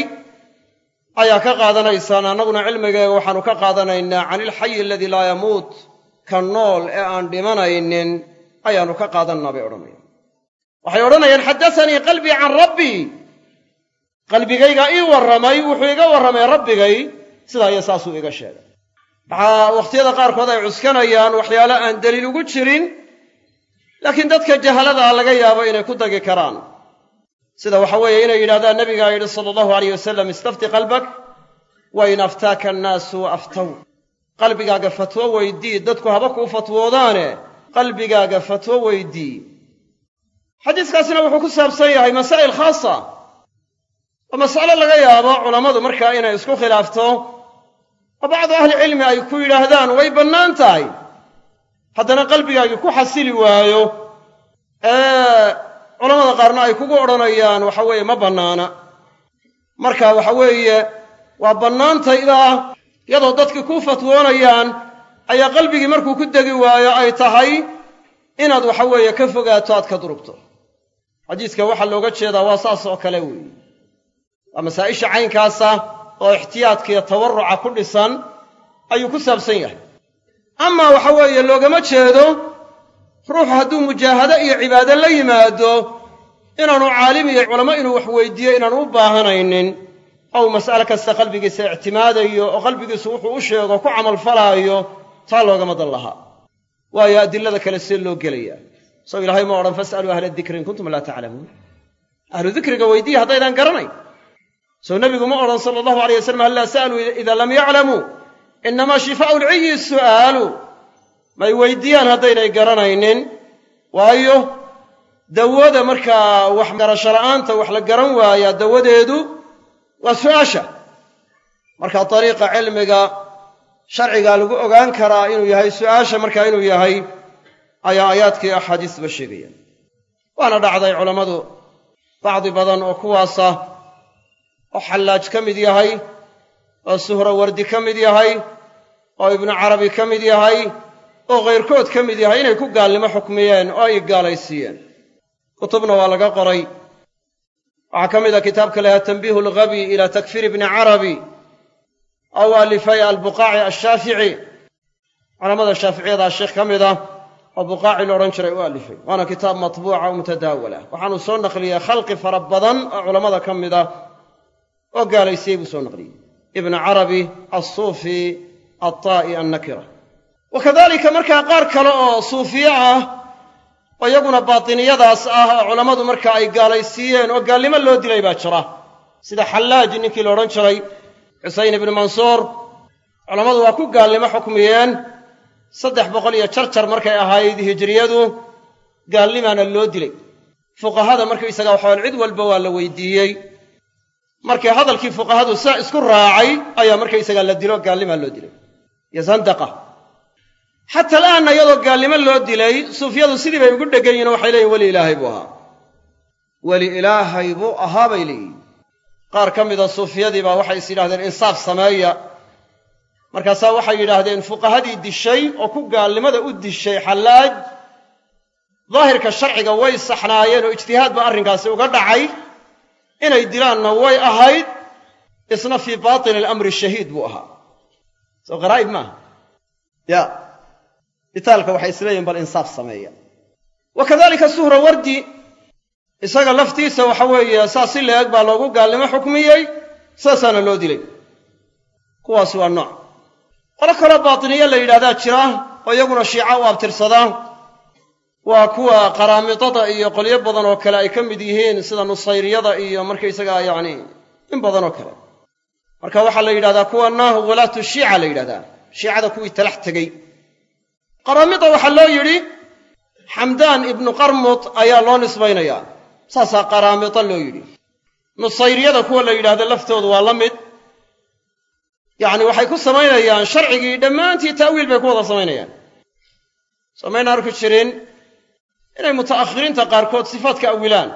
ayaa ka qaadanaysaan annaguna cilmigeega waxaanu ka qaadanaynaa can ilxayi aladii laa yamuut ka nool ee aan dhimanaynin ayaannu ka qaadannaa bay odhanayaan. Waxay odhanayaan xaddasanii qalbii can rabbii qalbigayga ii warramay wuxuu iga warramay rabbigay sidaa iyo saasuu iga sheegay waxaa wakhtiyada qaarkood ay cuskanayaan waxyaalo aan deliil ugu jirin? Laakiin dadka jahaladaa laga yaabo inay ku dagi karaan. Sida waxa weeye inay yidhahdaan nabigaa yidhi sala allahu alayh wasalam istafti qalbak wa in aftaaka annaasu aftaw. Qalbigaaga fatwo weydii dadku haba kuu fatwoodaane qalbigaaga fatwo weydii. Xadiiskaasina wuxuu ku saabsan yahay masaa'il khaasa. Oo mas'alo laga yaabo culammadu markaa inay isku khilaafto oo bacdu ahlicilmi ay ku yidhaahdaan way bannaan tahay. Haddana qalbigaagii ku xasili waayo. Ee culamada qaarna ay kugu odhanayaan waxa weeye ma bannaana. Marka waxa weeye waa bannaantaydaa iyadoo dadkii kuu fatwoonayaan ayaa qalbigii markuu ku degi waayo ay tahay inaad waxa weeye ka fogaato aad ka durugto. Xadiiska waxaa looga jeedaa waa saas oo kale weeye. Waa masaa'isha caynkaasa oo ixtiyaadka iyo tawarruca ku dhisan ayuu ku saabsan yahay. Amaa waxa weeye loogama jeedo ruuxu hadduu mujaahado iyo cibaado la yimaado inaanu caalim iyo culamo inuu wax weydiiyo inaanu u baahanaynin ou mas'ale kasta qalbigiisa ictimaadayo oo qalbigiisu wuxuu u sheego ku camalfalaayo taa loogama dan lahaa. Waayo adilada kale see loo gelayaa sow ilaahay ma odhan fas'aluu ahla dikri in kuntum laa taclamuun. Ahlu dikriga weydiiya haddaydaan garanayn sow nebigu ma odhan sala allahu alay wasalam hallaa sa'aluu idaa lam yaclamuu innamaa shifaa'u lciyi su'aalu may weydiiyaan haddaynay garanaynin. Waayo dawada markaa wax garasho la'aanta wax la garan waayaa dawadeedu waa su'aasha. Marka dariiqa cilmiga sharcigaa lagu ogaan karaa inuu yahay su'aasha markaa inuu yahay ayaa aayaadkii axaadiisba sheegayaan. Waana dhacday culammadu bacdi badan oo kuwaasa oo xallaaj ka mid yahay oo suhrawardi ka mid yahay oo ibnu carabi ka mid yahay oo kayrkood ka mid yahay inay ku gaalnimo xukmiyeen oo ay gaalaysiiyeen. Kutubna waa laga qoray. Waxaa ka mid ah kitaabka lahaa tanbiihu alghabi ila takfiir ibni carabi aw alifay albuqaaci ashaafici culamada shaaficiyadaa sheekh ka mid ah oo buqaaci la odhan jiray u alifay waana kitaab matbuuca oo mutadaawala. Waxaanu soo naqliyey khalqi fara badan oo culammada ka mid ah oo gaalaysiyey buu soo naqliyey. Ibnu carabi alsuufi altaa'i annakira. Wa kadalika markaa qaar kale oo suufiye ah oo iyaguna baatiniyadaas ah oo culammadu marka ay gaalaysiiyeen oo gaalnimo loo dilay baa jira. Sida xallaaji ninkii la odhan jiray xuseyn ibnu mansuur culammadu waa ku gaalnimo xukmiyeen. Saddex boqol iyo jarjar markay ahayd hijriyadu gaalnimaana loo dilay. Fuqahada markaysaga waxaan cid walba waa la weydiiyey markii hadalkii fuqahadu saa isku raacay ayaa markaysaga la dilo gaalnimaa loo dilay. Iyo zandaqa xata al'aanna iyadoo gaalnimo loo dilay suufyadu sidii bay ugu dhegan yihiin waxay leeyihiin weli ilaahay buu ahaa. Weli ilaahay buu ahaa bay leeyihiin qaar ka mida suufiyadii baa waxay is yidhahdeen insaaf sameeya. Markaasaa waxay yidhaahdeen fuqahadii dishay oo ku gaalnimada u dishay xallaaj daahirka sharciga way saxnaayeen oo ijtihaad ba arrinkaasi uga dhacay inay dilaanna way ahayd isna fii baatini alamri shahiid buu ahaa. Soo qaraa'ib maaha? Ya. Bitaalka waxay isleeyihin bal insaaf sameeya. Wa kadalika suhra wardi isaga laftiisa waxa weeye saas si la-eg baa loogu gaalnimo xukmiyey saasaana loo dilay. Kuwaasi waa nooc. Qolo kaloo baatiniye la yidhahdaa jira oo iyaguna shiica u abtirsada waa kuwa qaraamidada iyo qolyo badan oo kale ay ka mid yihiin sida nusayriyada iyo markaysagaa yacni in badan oo kale. Marka waxaa la yidhahdaa kuwana walaatu shiica la yidhahdaa. Shiicada kuwii talax tegey. Qaraamida waxaa loo yidhi xamdaan ibnu qarmud ayaa loo nisbaynayaa saasaa qaraamida loo yidhi. Nusayriyada kuwa la yidhahdo laftoodu waa la mid. Yacni waxay ku samaynayaan sharcigii dhammaantii ta'wiil bay ku wada samaynayaan. Samayna arki jirin inay muta'akhiriinta qaarkood sifaadka awilaan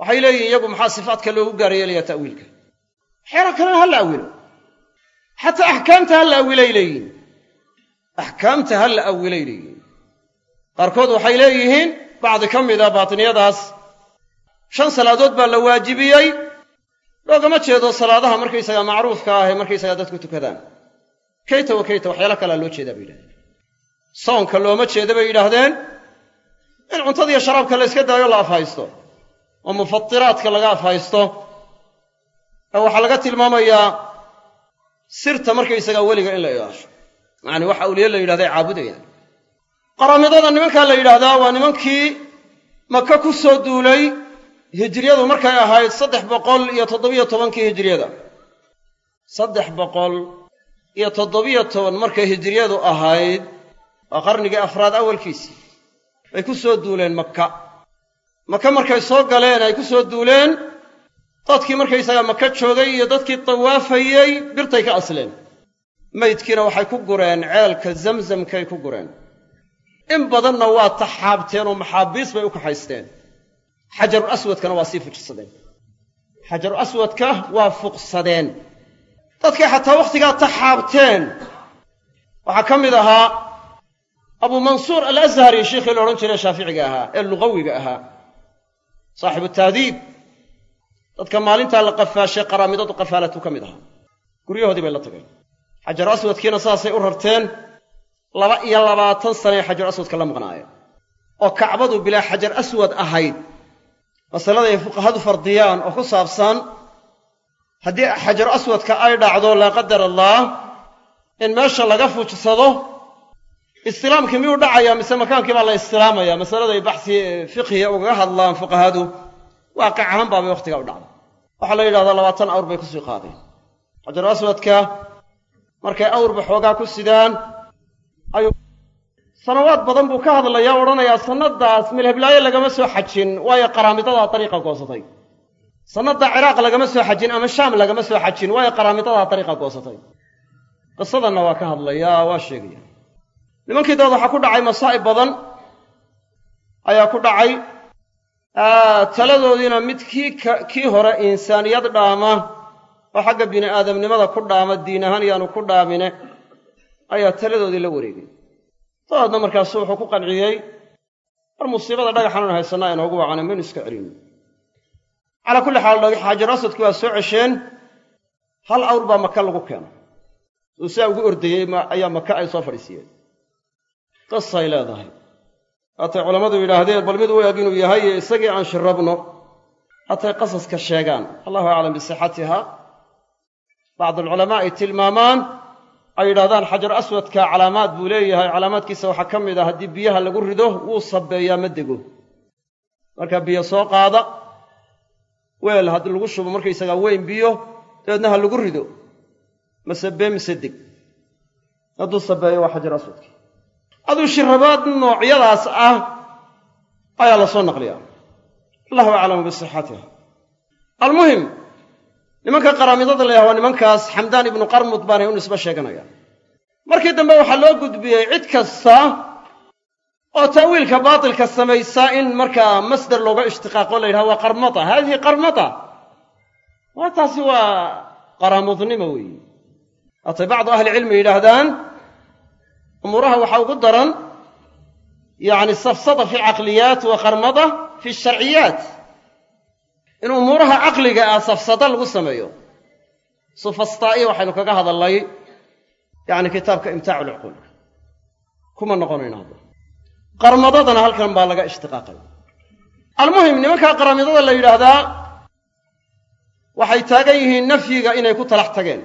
waxay leeyihiin iyagu maxaa sifaadka loogu gaarayeelayaa ta'wiilka? Waxyaala kalena ha la awilo. Xataa axkaamta ha la awilay leeyihiin axkaamta ha la awilay leeyihiin qaarkood waxay leeyihiin bacdi ka mida baatiniyadaas shan salaadood baa la waajibiyey. Loogama jeedo salaadaha markaysagaa macruufka ah ee markaysagaa dadku tukadaan. Kayta wa kayta waxyaala kalea loo jeedaa bay yidhahdeen soonka looma jeeda bay yidhaahdeen in cuntadiiyo sharaabka la yska daayo la afhaysto. Oo mufatiraadka laga afhaysto. Ee waxaa laga tilmaamayaa sirta markaysagaa weliga in la ilaasho. Yacani wax awliye la yidhahda ay caabudayaan qaraamidada nimankaa la yidhaahdaa waa nimankii maka ku soo duulay hijriyadu markay ahayd saddex boqol iyo toddobiyo tobankii hijriyada. Saddex boqol iyo toddobiyo toban markay hijriyadu ahayd waa qarnigii afraad awalkiisii bay ku soo duuleen maka maka markay soo galeen ay ku soo duuleen dadkii markaysagaa maka joogay iyo dadkii tawaafayey birtay ka asleen. Maydkiina waxay ku gureen ceelka zamzamkay ku gureen. In badanna waa taxaabteen oo maxaabiis bay u kaxaysteen. Xajaru aswadkana waa sii fujsadeen. Xajaru aswadka waa fuqsadeen. Dadkay xataa wakhtigaa taxaabteen. Waxaa ka mid ahaa abuu mansuur alashari sheikhii la odhan jiray shaaficiga ahaa ee lugawiga ahaa saaxibu taadiib dadka maalintaa la qafaashay qaraamidadu qafaalatu ka mid ahaa. Guryahoodii bay la tageen. Xajaru aswadkiina saasay u rarteen laba iyo labaatan sanay xajaru aswadka la maqnaayeen oo kacbadu bilaa xajar aswad ahayd masalada ay fuqahadu fardiyaan oo ku saabsan haddii xajaru aswadka ay dhacdo laa qadar allaah in meesha laga fujsado istilaamkii miyuu dhacayaa? mise makaankii baa la istilaamaya masaladay baxsi fiqhiga ugaga hadlaan fuqahadu waaqic ahaan baabay wakhtigaa u dhacday. Waxaa la yidhahdaa labaatan awr bay ku sii qaadeen. Xajaru aswadka markay awrba xoogaa ku sidaan ayuu sanawaad badan buu ka hadlayaa odhanayaa sannadaas milheblaayo lagama soo xajin waayo qaraamidadaa dariiqa goosatay. Sannada ciraaq lagama soo xajin ama shaam lagama soo xajin waayo qaraamidadaa dariiqa goosatay. Qisadanna waa ka hadlayaa waa sheegaya nimankii waxaa ku dhacay masaa'ib badan ayaa ku dhacay taladoodiina mid kii kii hore insaaniyad dhaama oo xagga bini aadamnimada ku dhaama diin ahaan yaanu ku dhaamine ayaa taladoodii la wareegay. Dabeedna markaasu wuxuu ku qanciyey mar musiibada dhagaxanan haysanaa inoogu wacana maynu iska celino calaa kulli xaal xajar waa soo cesheen hal awr baa maka lagu keenay. Uu saa ugu ordayey ayaa maka ay soo fadhiisiyeen qisay leedahay. Haatay culammadu yidhaahdeen bal mid u eg inuu yahay iyo isagii aan shirabno hatay qasaska sheegaan. Allahu aclam bisixatiha bacd alculamaa ay tilmaamaan ay yidhahdaan xajar aswadka calaamaad buu leeyahay. Calaamaadkiisa waxaa ka mid ah haddii biyaha lagu rido wuu sabbeeyaa ma dego. Marka biyo soo qaada weel haddii lagu shubo markaysagaa weyn biyo dabeedna ha lagu rido. Masebee mise deg hadduu sabbeeyo waa xajar aswadki aduu shirabaad noocyadaas ah ayaa la soo naqliyaa. Allahu aclamu bisixatiha almuhim nimanka qaraamidada la waa nimankaas xamdaan ibnu qarmud baanay u nisbo sheeganayaan markii dambe waxaa loo gudbiyey cid kasta oo ta'wiilka baatilka samaysa in markaa masder looga ishtiqaaqo la yidhaha waa qarmata haadihi qarmata waa taasi waa qaraamudnimo weeye haatay bacdu ahlicilmi yidhaahdaan umuuraha waxaa ugu daran yacni safsada fi alcaqliyaat wa qarmada fi alsharciyaat in umuuraha caqliga ah safsada lagu sameeyo. Sufastaa'i waxaynu kaga hadalnay yacni kitaabka imtaacu lcuquulka kuma noqonayno hadda qarmadadana halkan baa laga ishtiqaaqay. Almuhim nimankaa qaramidada la yidhaahdaa waxay taagan yihiin nafyiga inay ku talax tageen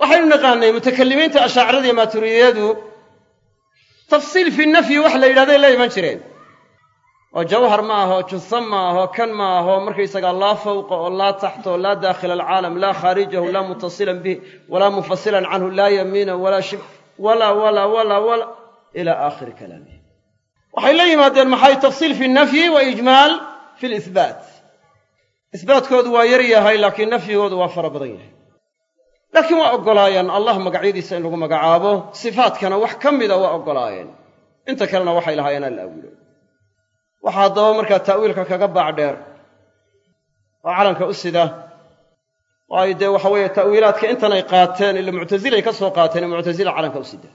waxaynu naqaanay mutakalimiinta ashaacirada iyo maaturiyadu tafsiil fi nafyi wax la yidhahday la iman jireen. Oo jawhar ma aho jusam ma aho kan ma aho markaysagaa laa fawqa oo laa taxta oo laa daakhila alcaalam laa khaarijahu laa mutasilan bih walaa munfasilan canhu laa yamiina walaa shib walaa walaa walaa walaa ilaa aakhiri kalaamih waxay la yimaadeen maxay tafsiil fi nafyi wa ijmaal fi lihbaat ihbaatkoodu waa yar yahay laakiin nafyigoodu waa fara badan yahay laakiin waa oggolaayeen allah magacyadiisa in lagu magacaabo sifaatkana wax ka mida waa oggolaayeen inta kalena waxay lahaayeen alla awilo waxaa haddaba markaa ta'wiilka kaga baac dheer. Oo calanka u sida. Ay dee waxa weeye ta'wiilaadka intanay qaateen ila muctasilay ka soo qaateen muctasila calanka u sida.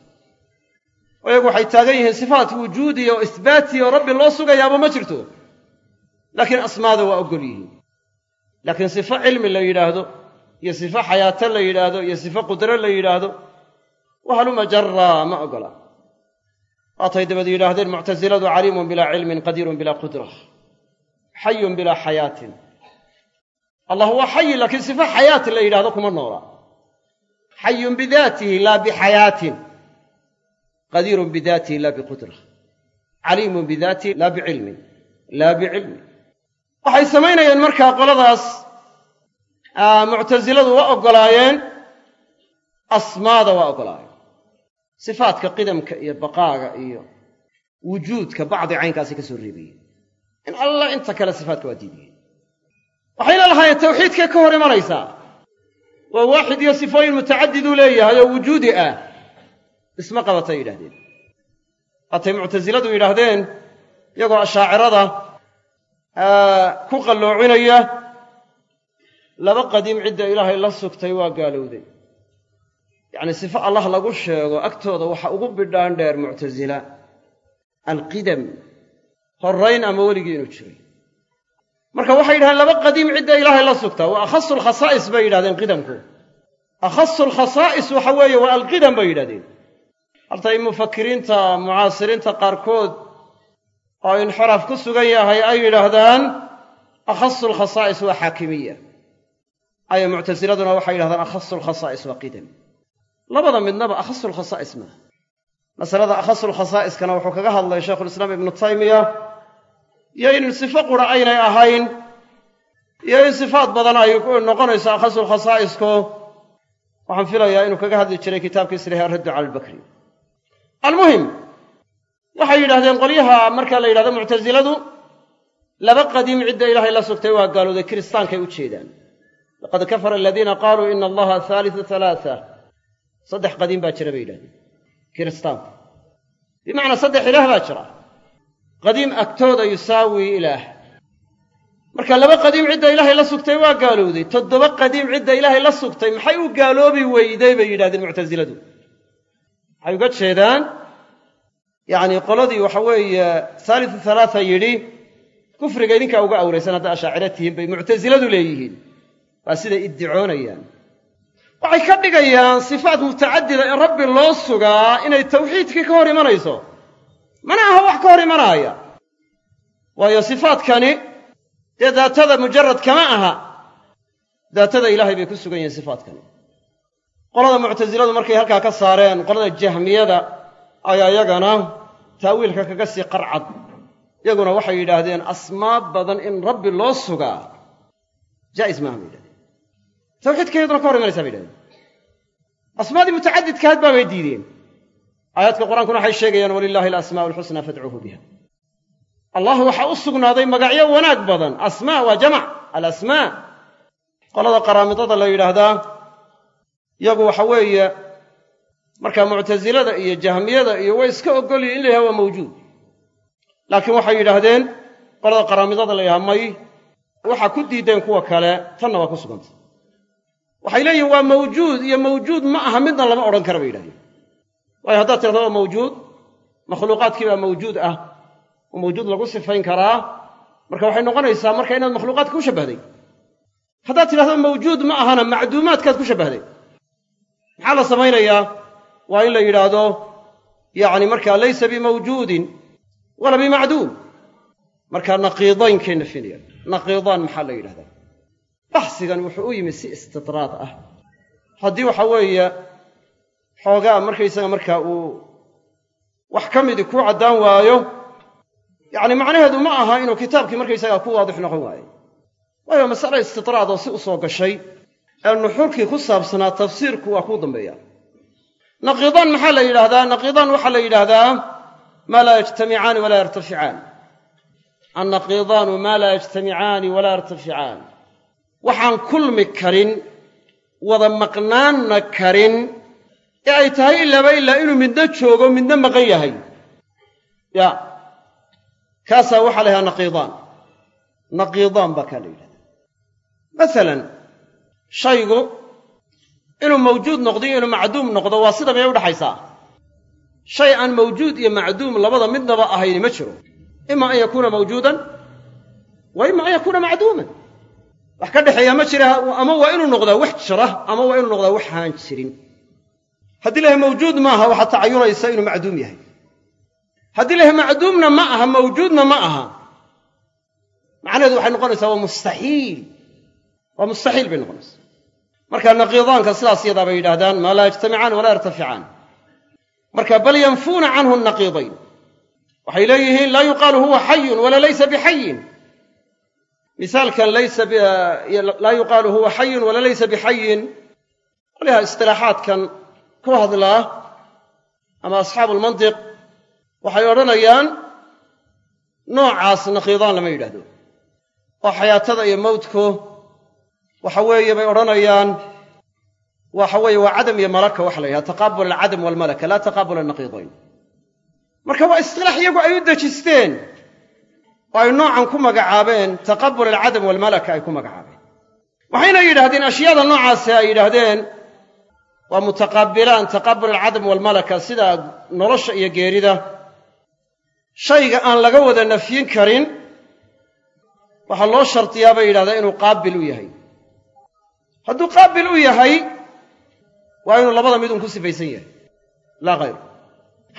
Oo iyagu waxay taagan yihiin sifaat wujuudiya oo isbaatiya oo rabbi loo sugayaaba ma jirto. Laakiin asmaada waa oggol yihiin. Laakiin sifo cilmi la yidhaahdo iyo sifo xayaato la yidhaahdo iyo sifo qudro la yidhaahdo wahaluma jaraa ma oggola waatay dabad yidhaahdeen muctasiladu caliimun bilaa cilmin qadiirun bilaa qudra xayun bilaa xayaatin. Allah waa xayi laakiin sifo xayaati la yidhahdo kuma noola. Xayun bidaatihi laa bixayaatin qadiirun bidaatihi laa biqudra caliimun bidaatihi laa bicilmin laa bicilmin waxay samaynayeen markaa qoladaas muctasiladu waa oggolaayeen asmaada waa oggolaayeen sifaatka qidamka iyo baqaaga iyo wujuudka bacdi caynkaasi ka soo reebayeen in allah inta kale sifaatka waa diidayeen waxayna lahaayeen tawxiidkay ka hor imanaysaa. Waa waaxid iyo sifooyin mutacadiduu leeyahay oo wujuudi ah. Isma qabatay yidhahdeen haatay muctasiladu yidhaahdeen iyagoo ashaacirada ku qalloocinaya laba qadiim cidda ilaahay la sugtay waa gaalowday. Yacni sifo allah lagu sheego agtooda waxa ugu bidhaan dheer muctasila alqidam horrayn ama weligii inuu jiray. Marka waxay yidhahdeen laba qadiim cidda ilaahay la sugtaa waa akhasu lkhasaa'is bay yidhahdeen qidamku. Akhasu lkhasaa'is waxa weeye waa alqidam bay yidhahdeen. Haltay mufakiriinta mucaasiriinta qaarkood oo inxiraaf ku sugan yahay ay yidhaahdaan akhasu lkhasaa'is waa xaakimiya aya muctasiladuna waxay yidhahdaan akhasu lkhasaa'is waa qidam labada midnaba akhasu lkhasaa'is maaha masalada akhasul khasaa'iskana wuxuu kaga hadlay shaykhulislaam ibnu taymiya iyo in sifo qura aynay ahayn iyo in sifaad badan ay noqonayso akhasul khasaa'isku waxaan filayaa inuu kaga hadli jiray kitaabkiisa lahi araddu cala albakri almuhim waxay yidhahdeen qolyaha marka la yidhahdo muctasiladu laba qadiim cidda ilaahay la sugtay waa gaalooday kiristaankay u jeedaan laqad kafara aladiina qaaluu ina allaha haalisu halaasa saddex qadiim baa jira bay yidhahdeen kiristaanku bimacnaa saddex ilaah baa jira qadiim agtooda yusaawi ilaah marka laba qadiim cidda ilaahay la sugtay waa gaalowday toddoba qadiim cidda ilaahay la sugtay maxay u gaaloobi weyday bay yidhahdeen muctasiladu waxay uga jeedaan yacni qoladii waxa weeye haalisu halaasa yidhi kufriga idinkaa uga awraysan hadda ashaaciro tihiin bay muctasiladu leeyihiin waa siday iddicoonayaan. Waxay ka dhigayaan sifaat mutacadida in rabbi loo sugaa inay tawxiidkii ka hor imanayso. Mana aha wax ka hor imanaaya waayo sifaadkani dee daatada mujarad kama aha. Daatada ilaahay bay ku sugan yihiin sifaadkani. Qolada muctasiladu markay halkaa ka saareen qolada jahmiyada ayaa iyagana taawiilka kaga sii qarcad. Iyaguna waxay yidhaahdeen asmaa badan in rabbi loo sugaa. Jaa'is maaha bay yidhahdeen tawxiidka iyaduna ka hor imanaysaa bay yidhahdeen. Asmaadii mutacadidkaad baabay diideen. Aayaadka qur'aankuna waxay sheegayaan walilaahi alasmaa'u alxusnaa fadcuuhu biha. Allah waxaa u sugnaaday magacyo wanaag badan. Asmaa waa jamac. Alasmaa. Qolada qaraamidada la yidhaahdaa iyagu waxa weeye markaa muctasilada iyo jahmiyada iyo way iska ogolyihin in la yidhaha waa mawjuud. Laakiin waxay yidhaahdeen qolada qaraamidada la yidhaha may waxaa ku diideen kuwa kale tanna waa ku sugantay waxay leeyihiin waa mawjuud iyo mawjuud ma aha midna lama odhan kara bay yidhahdeen. Waayo haddaad tirahdo waa mawjuud makhluuqaadkii baa mawjuud ah oo mawjuud lagu sifayn karaa. Marka waxay noqonaysaa marka inaad makhluuqaadka ku shabbahday haddaad tidhahdo mawjuud ma ahana macduumaadkaad ku shabbahday maxaa la samaynayaa? Waa in la yidhaahdo yacni markaa laysa bimawjuudin wala bimacduum. Markaa naqiidaynkay nafinayaan naqiidaan maxaa la yidhahdaa baxsigan wuxuu u yimi si istidraad ah. Haddii waxa weeye xoogaa markaysaga markaa uu wax ka midii kuu caddaan waayo yacni macnaheedu ma aha inuu kitaabkii markaysagaa ku waadix noqon waayo. Waayo masale istidraad oo si u soo gashay ee nuxurkii ku saabsanaa tafsiirku waa kuu dambeeya. Naqiidaan maxaa la yidhaahdaa? Naqiidaan waxaa la yidhaahdaa maa laa yajtamicaani walaa yartaficaan annaqiidaanu maa laa yajtamicaani walaa yartaficaan waxaan kulmi karin wada maqnaanna karin. Ee ay tahay ilaaba ilaa inuu midna joogo midna maqan yahay. Ya kaasaa waxaa la yidhaha naqiidaan. Naqiidaan baa kaa la yidhahdaa. Masalan shaygu inuu mawjuud noqdo iyo inuu macduum noqdo waa sida miyay udhaxaysaa shay aan mawjuud iyo macduum labada midnaba ahayni ma jiro. Ima an yakuuna mawjuudan wa ima an yakuuna macduuman wax ka dhexeeya ma jira ama waa inuu noqdaa wax jira ama waa inuu noqdaa waxaan jirin. Haddii lahay mawjuud maaha waxaa tacayunaysa inuu macduum yahay. Haddii lahay macduumna ma aha mawjuudna ma aha. Macnaheedu waxay noqonaysaa waa mustaxiil. Waa mustaxiil bay noqonaysaa. Marka naqiidaanka sidaas yadaa bay yidhahdaan maa laa yajtamicaan walaa yartaficaan marka bal yanfuuna canhu naqiidayn. Waxay leeyihiin laa yuqaalu huwa xayun walaa laysa bixayin misaalkan laysa laa yuqaalu huwa xayun walaa laysa bixayin. Qolyaha istilaaxaadkan ku hadlaa ama asxaabu lmantiq waxay odhanayaan noocaas naqiidaan lama yidhahdo oo xayaatada iyo mawdku waxa weeye bay odhanayaan waxa weeye waa cadam iyo malaka waxa la yidhaha taqaabul alcadam walmalaka laa taqaabul alnaqiidayn. Marka waa istilaax iyagu ay u dejisteen oo ay noocan ku magacaabeen taqabul alcadam walmalaka ay ku magacaabeen. Waxayna yidhahdeen ashyaada noocaasi ay yidhaahdeen waa mutaqaabilaan taqabul alcadam walmalaka sida nolosha iyo geerida. Shayga aan laga wada nafyin karin waxaa loo shardiyaa bay yidhahdeen inuu qaabil u yahay. Hadduu qaabil u yahay waa inuu labada mid un ku sifaysan yahay. Laa hayr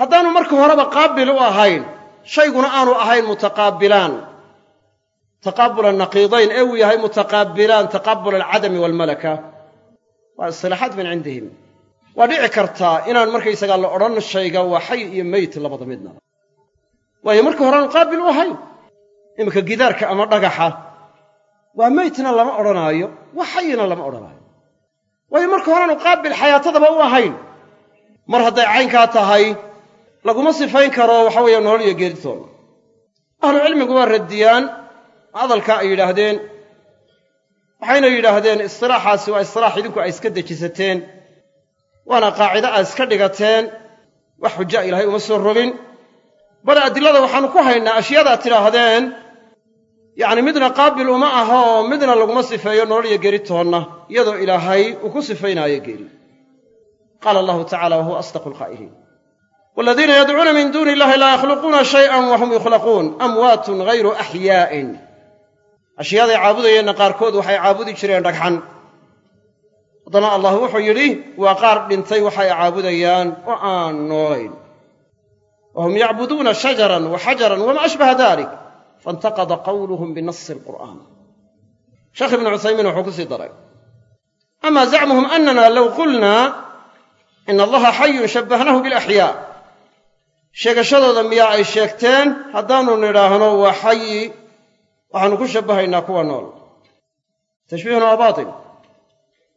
haddaanu marka horeba qaabil u ahayn shayguna aanu ahayn mutaqaabilaan. Taqaabula naqiidayn ee uu yahay mutaqaabilaan taqabul alcadami waalmalaka waa istilaaxaat min cindihim. Waa dhici kartaa inaan markaysagaa la odhan shayga waa xay iyo meyd labada midnaba waayo markii horeanu qaabil u ahayn. Iminka gidaarka ama dhagaxa. Waa meydna lama odhanaayo waa xayina lama odhanaayo. Waayo markii horeanu qaabil xayaatadaba u ahayn. Mar hadday caynkaa tahay laguma sifayn karo waxa weeye nolol iyo geeritoona ahlucilmigu waa radiyaan hadalkaa ay yidhaahdeen waxayna yidhaahdeen istilaaxaasi waa istilaax idinku ay iska dejisateen waana qaacido aad iska dhigateen wax xujaa ilaahay uma soo rogin bale adilada waxaannu ku haynaa ashyaadaad tidhaahdeen yacni midna qaabil uma aha oo midna laguma sifeeyo nolol iyo geritoonna iyadoo ilaahay uu ku sifaynaayo geri qaala allahu tacala wa huwa asdaqu alqaa'iliin waladiina yadcuuna min duuni illahi laa yakhluquuna shay'an wa hum yukhlaquun amwaatun hayru axyaa'in ashyaaday caabudayeenna qaarkood waxay caabudi jireen dhagxan haddana allah wuxuu yidhi waa qaar dhintay waxay caabudayaan oo aan noolayn wa hum yacbuduuna shajaran wa xajaran wama ashbaha dalik faintaqada qawluhum binasi alqur'aan sheekh ibnu cuthaymiin wuxuu ku sii daray ama zacmuhum anana low qulnaa ina allaha xayun shabbahnahu bilaxyaa sheegashadooda miyaa ay sheegteen haddaannu nidhaahno waa xayi waxaannu ku shabbahaynaa kuwa nool. Tashbiihun waa baatil.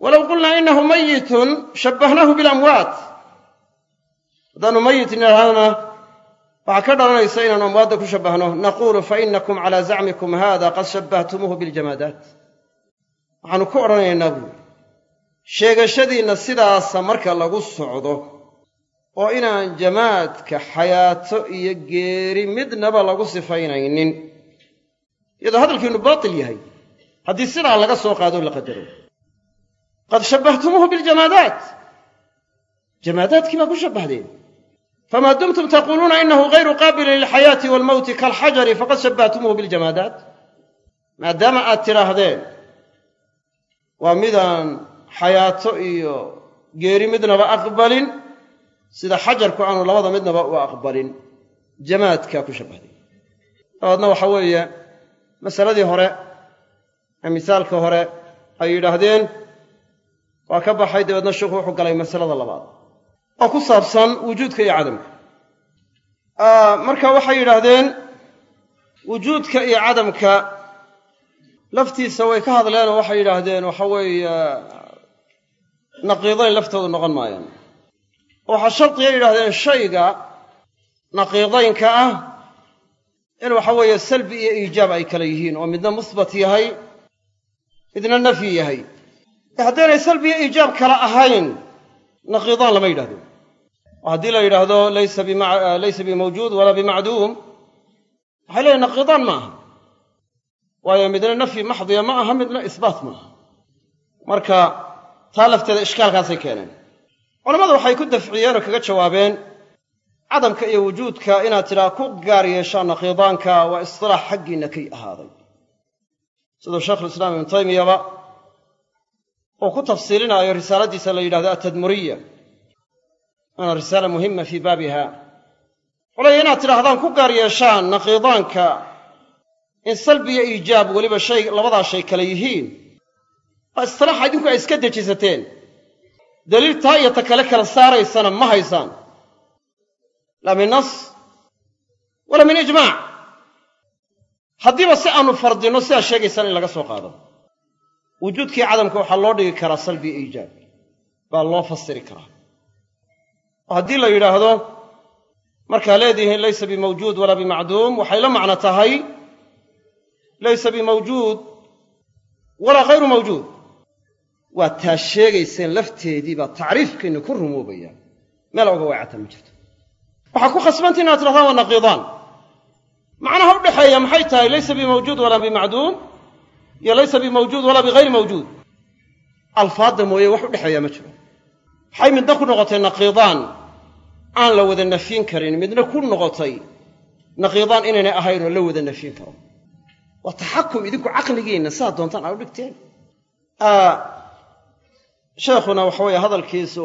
Walow qulnaa inahu mayitun shabbahnahu bilamwaat. Haddaannu mayit nidhaahdana waxaa ka dhalanaysa inaannu amwaadda ku shabbahno. Naquulu fainakum calaa zacmikum hada qad shabbahtumuuhu biljamaadaat. Waxaannu ku odhanaynaa buuri sheegashadiinna sidaasa marka lagu socdo oo inaan jamaadka xayaato iyo geeri midnaba lagu sifaynaynin. Iyadoo hadalkiinnu baatil yahay haddii sidaa laga soo qaadoo la qadaro. Qad shabbahtumuuhu biljamaadaat. Jamaadaadkii baa ku shabbahdeen. Famaa dumtum taquuluuna inahu hayru qaabilin lilxayaati waalmowti kaalxajari faqad shabbahtumuuhu biljamaadaat. Maadaama aad tidhaahdeen waa midaan xayaato iyo geeri midnaba aqbalin sida xajarku aanu labada midnaba u aqbalin jamaadkaa ku shabbahday dabaadna waxa weeye masaladii hore ee misaalka hore ay yidhaahdeen waa ka baxay dabeedna sheikhu wuxuu galay masalada labaad. Oo ku saabsan wujuudka iyo cadamka. Marka waxay yidhaahdeen wujuudka iyo cadamka laftiisa way ka hadleenoo waxay yidhaahdeen waxa weeye naqiidayn laftoodu noqon maayaan waxaa shardiya yidhahdeen shayga naqiidaynka ah in waxa weeye salbi iyo iijaab ay kale yihiin oo midna musbat yahay midna nafyi yahay. Haddaynay salbi iyo iijaab kale ahayn naqiidaan lama yidhahdo oo haddii la yidhaahdo laysa bimawjuud walaa bimacduum. Waxay leeyihiin naqiidaan ma aha. Waayo midna nafyi maxdiya ma aha midna isbaat ma aha. Marka taa lafteeda ishkaalkaasay keeneen culammadu waxay ku dafciyeen oo kaga jawaabeen cadamka iyo wujuudka inaad tidhaa ku gaar yeeshaan naqiidaanka waa istilaax xaggiinna kay ahaaday. Siduu shaykhulislaam ibnu taymiyaba uu ku tafsiilinaayo risaaladiisa la yidhahdo atadmuriya waana risaala muhima fii baabiha. Xulaya inaad tidhaahdaan ku gaar yeeshaan naqiidaanka in salbiyo iijaab weliba shay labadaa shay kale yihiin. Waa istilaaxa idinku ay iska dejisateen daliil taa iyo ta kale kala saaraysana ma haysaan. Laa min nas walaa min ijmaac haddiiba si aanu fardinno sidaa sheegaysaan in laga soo qaado. Wujuudkii cadamka waxaa loo dhigi karaa salbi iijaab. Baa loo fasiri karaa. Oo haddii la yidhaahdo markaa leedihiin laysa bimawjuud walaa bimacduum. Waxay la macno tahay laysa bimawjuud walaa hayru mawjuud waa taa sheegayseen lafteedii baa tacriifkeenni ku rumoobaya meel oga weecata ma jirto. Waxaa ku khasbanta inaad tidhahdaan waa naqiidaan. Macnaha u dhexeeya maxay tahay? Laysa bimawjuud walaa bimacduum iyo laysa bimawjuud walaa bihayri mawjuud. Alfaadda mooye wax u dhexeeya ma jiro. Waxay midna ku noqotay naqiidaan? Aan la wada nafyin karin midna ku noqotay naqiidaan inaynay ahayn oo la wada nafyin karo. Waa taxakum idinku caqligiinna sidaa doontaan aa u dhigteen sheekhuna waxa weeye hadalkiisa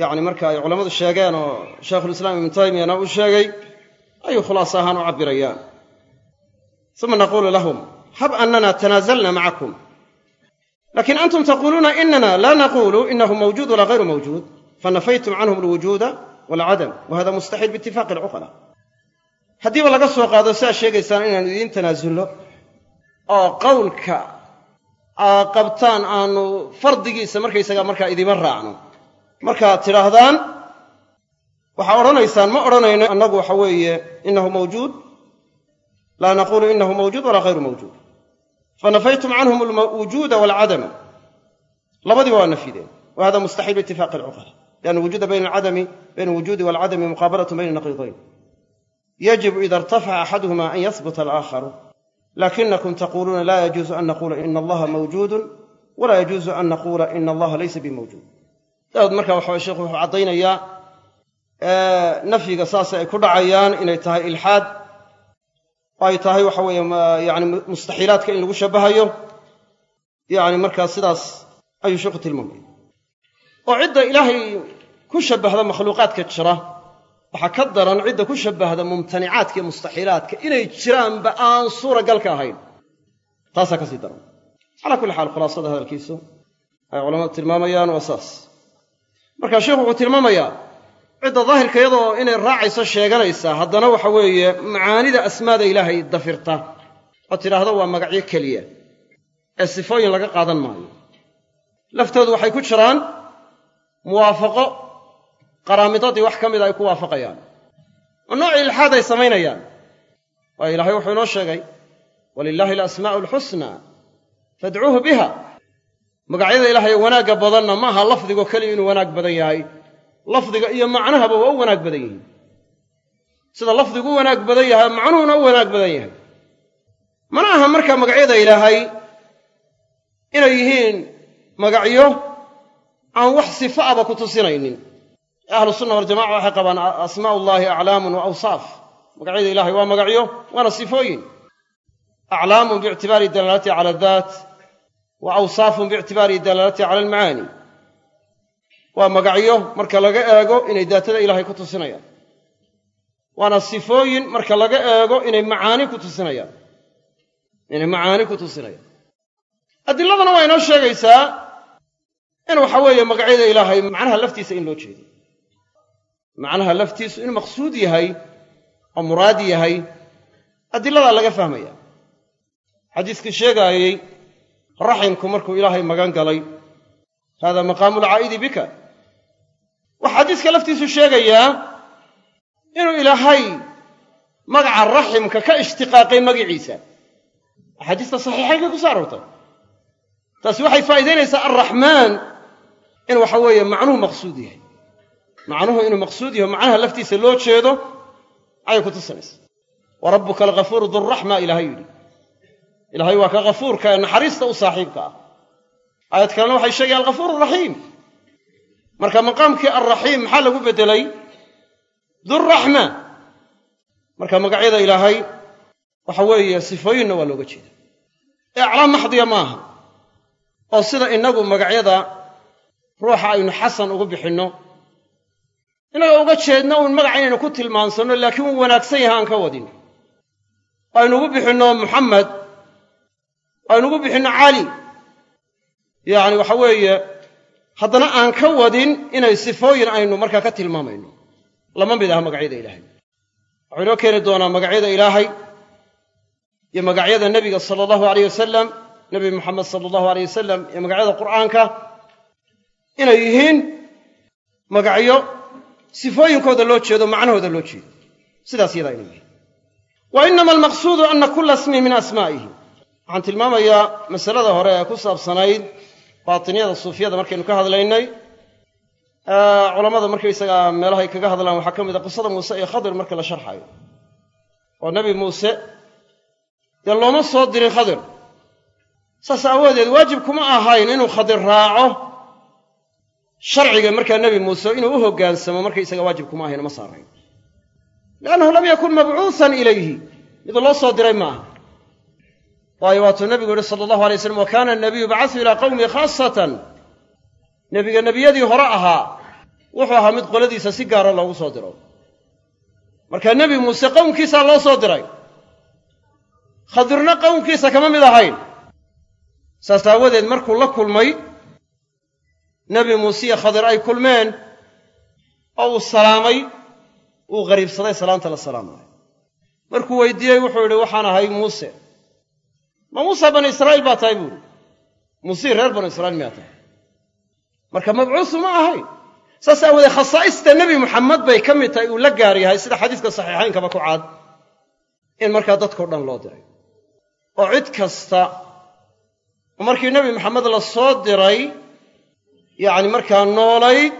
yacni marka ay culammadu sheegeen oo shaykhulislaam ibnu taymiyana uu sheegay ayuu khulaasa ahaan u cabbirayaan uma naquulu lahum hab annana tanaazalna macakum laakiin antum taquuluuna inana laa naqulu inahu mawjuud walaa hayru mawjuud fanafaytum canhum alwujuuda waalcadam wa hada mustaxiil biitifaaqi alcuqala haddiiba laga soo qaado siaad sheegaysaan inaanu idiin tanaasulno oo qowlka aa qabtaan aanu fardigiisa markaysaga markaa idiima raacno. Markaad tidhaahdaan waxaa odhanaysaan ma odhanayno annagu waxa weeye inahu mawjuud. Laa naqulu inahu mawjuud walaa hayru mawjuud. Fanafaytum canhum alwujuuda waalcadama labadiba waa nafyideen wa hada mustaxiil biitifaaqi alcuqala lianna wujuuda bayna alcadami bayna alwujuudi waalcadami muqaabalatun bayna naqiidayn yajibu ida irtafaca axaduhuma an yahbuta alaakharu lakinakum taquluuna la yajuuzu an naqula ina allaha mawjuudun walaa yajuuzu an naqula ina allaha laysa bimawjuud dabeed marka waxa sheikhu wuxuu caddaynayaa nafyiga saas ay ku dhacayaan inay tahay ilxaad oo ay tahay waxa weeye yani mustaxiilaadka in lagu shabahayo yani markaa sidaas ayuu sheikhu tilmaamaya oo cidda ilaahay ku shabbahda makhluuqaadka jira waxaa ka daran cidda ku shabbahda mumtanicaadka iyo mustaxiilaadka inay jiraanba aan suuragalka ahayn. Taasaa ka sii daran. Calaa kulli xaal khulaasada hadalkiisu ay culamadu tilmaamayaan waa saas. Marka sheikhu wuxuu tilmaamayaa cidda daahirka iyadoo inay raacayso sheeganaysaa haddana waxa weeye macaanida asmaada ilaahay dafirta oo tidhaahdo waa magacyo keliya ee sifooyin laga qaadan maayo. Laftoodu waxay ku jiraan muwaafaqo qaraamidadii wax ka mida ay ku waafaqayaan. Oo nooc ilxaad ay samaynayaan. Waayo ilaahay wuxuu inoo sheegay walilaahi alasmaa'u alxusnaa fadcuuhu biha. Magacyada ilaahay wanaagga badanna ma aha lafdigo keliya inuu wanaag badan yahay. Lafdiga iyo macnahaba waa u wanaag badan yihiin. Sida lafdigu u wanaag badan yahay macnuhuna u wanaag badan yahay. Mana aha markaa magacyada ilaahay inay yihiin magacyo aan wax sifo aba ku tusinaynin ahlu sunna waljamaca waxay qabaan asmaa ullaahi aclaamun wa awsaaf. Magacyada ilahay waa magacyo waana sifooyin. Aclaamun biictibaari dalaalatihi cala adaat wa awsaafun biictibaari dalaalatihi cala almacaani. Waa magacyo marka laga eego inay daatada ilaahay ku tusinayaan. Waana sifooyin marka laga eego inay macaani ku tusinayaan. Inay macaani ku tusinayaan. Adiladana waa inoo sheegaysaa in waxa weeye magacyada ilaahay macnaha laftiisa in loo jeedo macnaha laftiisu inuu maqsuud yahay oo muraad yahay adiladaa laga fahmaya. Xadiiskii sheegaayey raximku markuu ilaahay magan galay hada maqaamu lcaa'idi bika. Waxaa xadiiska laftiisu sheegayaa inuu ilaahay magaca raximka ka ishtiqaaqay magiciisa. Axaadiista saxiixaynka ku so aroortay. Taasi waxay faa'iidaynaysaa alraxmaan in waxa weeye macnuhu maqsuud yahay macnuhu inuu maqsuud yaho macnaha laftiisa loo jeedo ayay ku tusinaysaa wa rabbuka alghafuuru duraxma ilaahay yidhi. Ilaahay waa ka ghafuurka ee naxariista u saaxiibka ah. Aayad kalena waxay sheegaya alghafuur araxiim marka maqaamkii alraxiim maxaa lagu beddelay? Duraxma marka magacyada ilaahay waxa weeye sifooyinna waa looga jeeda ee aclaam maxdiya maaha oo sida innagu magacyada ruuxa aynu xasan ugu bixinno innaga uga jeedno uun magac inaynu ku tilmaansanno laakiin wuu wanaagsan yahay aan ka wadin. Aynu ugu bixinno muxamed aynu ugu bixinno cali yacni waxa weeye haddana aan ka wadin inay sifooyin aynu markaa ka tilmaamayno. Lama mid aha magacyada ilaahay. Waxuu inoo keeni doonaa magacyada ilaahay iyo magacyada nebiga sala allahu aleyh wasalam nebi moxamed sala allahu aleyh wasalam iyo magacyada qur'aanka inay yihiin magacyo sifooyinkooda loo jeedo macnahooda loo jeedo. Sidaas yadaa inay yihiin wa inama almaqsuudu ana kula ismin min asmaa'ihi waxaan tilmaamayaa masalada hore ee ku saabsanayd baatiniyada suufiyada markaynu ka hadlaynay. Culammada markaysagaa meelahay kaga hadlaan waxaa ka mid a qisada muuse iyo khadir marka la sharxayo. Oo nebi muuse. Dee looma soo dirin khadir. Saas aawadeed waajib kuma ahayn inuu khadir raaco sharciga markaa nebi muuse inuu u hoggaansamo markaysaga waajib kuma ahayn ma saarayn. Liannahu lam yakun mabcuusan ilayhi. Mid loo soo diray ma aha. Waayo waatuu nebigu yihi sala allahu alay slam wa kaana anabiyu bacatu ilaa qawmihi khaasatan nebiga nebiyadii hore ahaa wuxuu ahaa mid qoladiisa si gaara loogu soo diro. Marka nebi muuse qowmkiisaa loo soo diray. Khadirna qowmkiisa kama mid ahayn. Saas aawadeed markuu la kulmay nebi muuse iyo khadir ay kulmeen oo uu salaamay uu qariibsaday salaanta la salaamayo markuu weydiiyey wuxuu yidhi waxaan ahay muuse. Ma muuse banu israa'iil baa tahay buuhi muusii reer banu israiil miyaa tahay? Marka mabcuusu ma ahayn saas aawoodee khasaa'ista nebi muxamed bay ka mid tahay uu la gaar yahay sida xadiiska saxiixaynkaba ku cad in markaa dadkao dhan loo diray. Oo cid kasta oo markii nebi maxamed la soo diray yacni markaa noolayd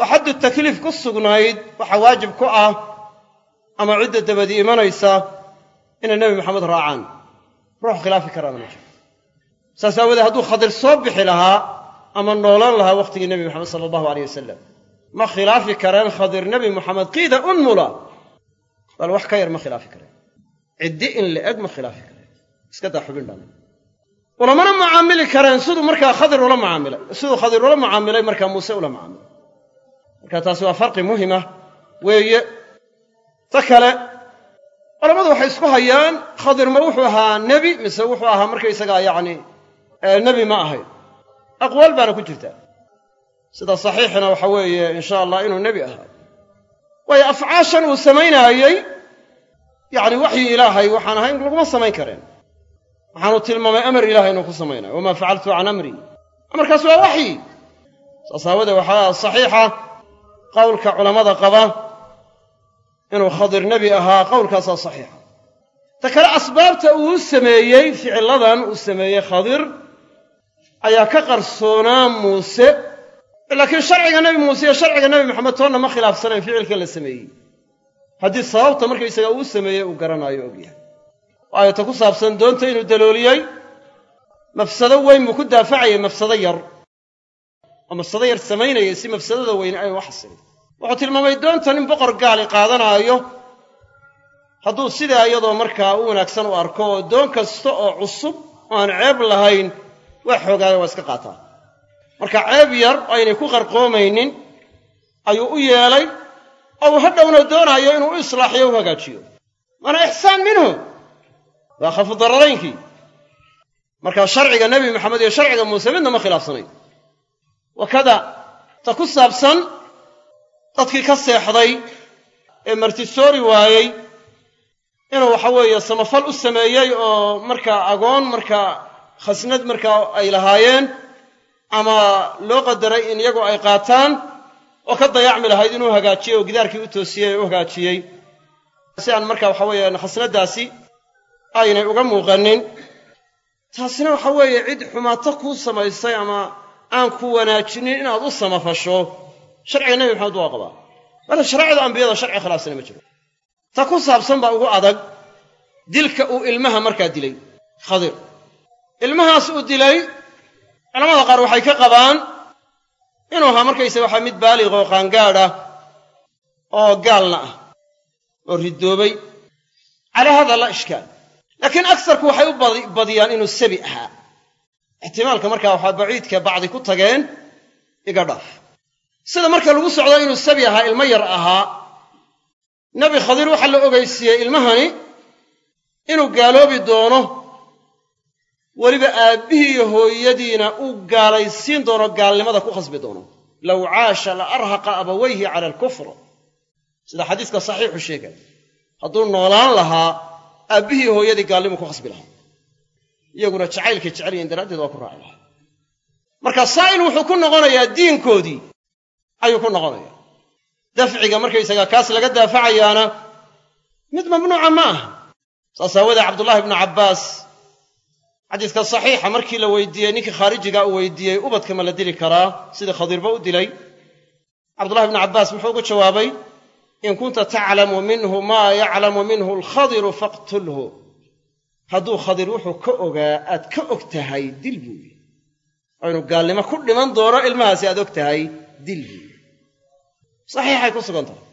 oo xaddu takliif ku sugnayd waxaa waajib ku ah ama cidda dabadi imanaysa inay nebi maxamed raacaan. Ruux khilaafi karaana ma jiro saas aawoodee hadduu khadir soo bixi lahaa ama noolaan lahaa wakhtigii nebi moxamed sala allahu aleyh wasalam ma khilaafi kareen khadir nebi moxamed qiida unmula bal wax ka yar ma khilaafi kareen. Ciddi in la eg ma khilaafi kareen. Iska daa ulamana mucaamili kareen siduu markaa khadir ula mucaamilay. Siduu khadir ula mucaamilay markaa muuse ula mucaamilay. Marka taasi waa farqi muhima. Weeye ta kale culammadu waxay isku hayaan khadir ma wuxuu ahaa nebi mise wuxuu ahaa markaysagaa yacni nebi ma ahayn aqwaal baana ku jirta sida saxiixina waxa weeye insha allah inuu nebi ahaa. Waayo afcaashan uu samaynaayey yacni waxyi ilaahay waxaan ahayn laguma samayn kareen waxaanu tilmaamay amar ilaahay inuu ku samaynayo wamaa facaltu can amri. Amarkaas waa waxyi. Saas aawadee waxaa saxiixa qowlka culammada qaba inuu khadir nebi ahaa. Qowlkaasaa saxiixa. Ta kale asbaabta uu sameeyey ficiladan uu sameeyey khadir ayaa ka qarsoonaa muuse. Laakiin sharciga nebi muuse iyo sharciga nebi maxamed toonna ma khilaafsanayn ficilka la sameeyey. Haddii sababta markaysaga uu sameeyey uu garanaayo ogyahay aayata ku saabsan doonta inuu dalooliyey mafsado weyn buu ku daafacayay mafsado yar. Oo mafsado yar samaynayay si mafsadada weyn ay u xasilin wuxuu tilmaamay doontan in boqor gaali qaadanaayo. Hadduu sidaa iyadoo markaa u wanaagsan u arko oo doon kasta oo cusub oo aan ceeb lahayn waa xoogaaya waa iska qaataa. Marka ceeb yar aynay ku qarqoomaynin ayuu u yeelay oo uu hadhowna doonaayo inuu u islaaxiyo u hagaajiyo. Waana ixsaan minhu waa khafu dararaynkii marka sharciga nebi maxamed iyo sharciga muuse midna ma khilaafsanayn. Wakada ta ku saabsan dadkii ka seexday ee martisoori waayey inuu waxa weeye samafal u sameeyey oo markaa agoon markaa khasnad markaa ay lahaayeen ama loo qadaray in iyagu ay qaataan oo ka dayacmi lahayd inuu hagaajiyey oo gidaarkii u toosiyey oo u hagaajiyey. Si aan marka waxa weeye khasnaddaasi aynay uga muuqanin. Taasina waxa weeye cid xumaato kuu samaysay ama aan ku wanaajinin inaad u samafasho sharciga nebi maxamed waa qabaa wala sharaacida ambiyada sharci khilaafsana ma jiro. Ta ku saabsan baa ugu adag dilka uu ilmaha markaa dilay. Khadir. Ilmahaas uu dilay culamada qaar waxay ka qabaan inuu ahaa markaysa waxaa mid baaliq oo qaangaadh ah oo gaalna ah oo ridoobay calaa hada laa ishkaal laakiin agsarku waxay u badiyaan inuu sabi ahaa. Ixtimaalka markaa waxaa baciidka bacdi ku tageen iga dhaaf. Sida marka lagu socdo inuu sabi ahaa ilmo yar ahaa nebi khadir waxaa la ogeysiiyey ilmahani inuu gaaloobi doono weliba aabbihii iyo hooyadiina uu gaalaysiin doono gaalnimada ku khasbi doono. Low caasha la arhaqa abawayhi cala alkufr sida xadiiska saxiixu sheegay. Hadduu noolaan lahaa aabbihii hooyadii gaalnimu ku khasbi lahaa. Iyaguna jacaylkay jecelyihin daraaddeed waa ku raaci lahaa. Marka saa'il wuxuu ku noqonayaa diinkoodii ayuu ku noqonayaa. Dafciga markaysagaa kaas laga daafacayaana mid mamnuuca ma aha. Saas aawadee cabdullaahi ibnu cabbaas xadiiska saxiixa markii la weydiiyey ninkii khaarijigaa uu weydiiyey ubadka ma la dili karaa sidii khadiirba u dilay. Cabdullahi ibnu cabbaas muxuu ugu jawaabay in kunta taclamu minhu maa yaclamu minhu alkhadiru faqtulhu. Hadduu khadir wuxuu ka ogaa aad ka og tahay dil buu yidhi oo inuu gaalnimo ku dhiman doono ilmahaasi aad og tahay dil buu yidhi saxiixay ku sugan tahay.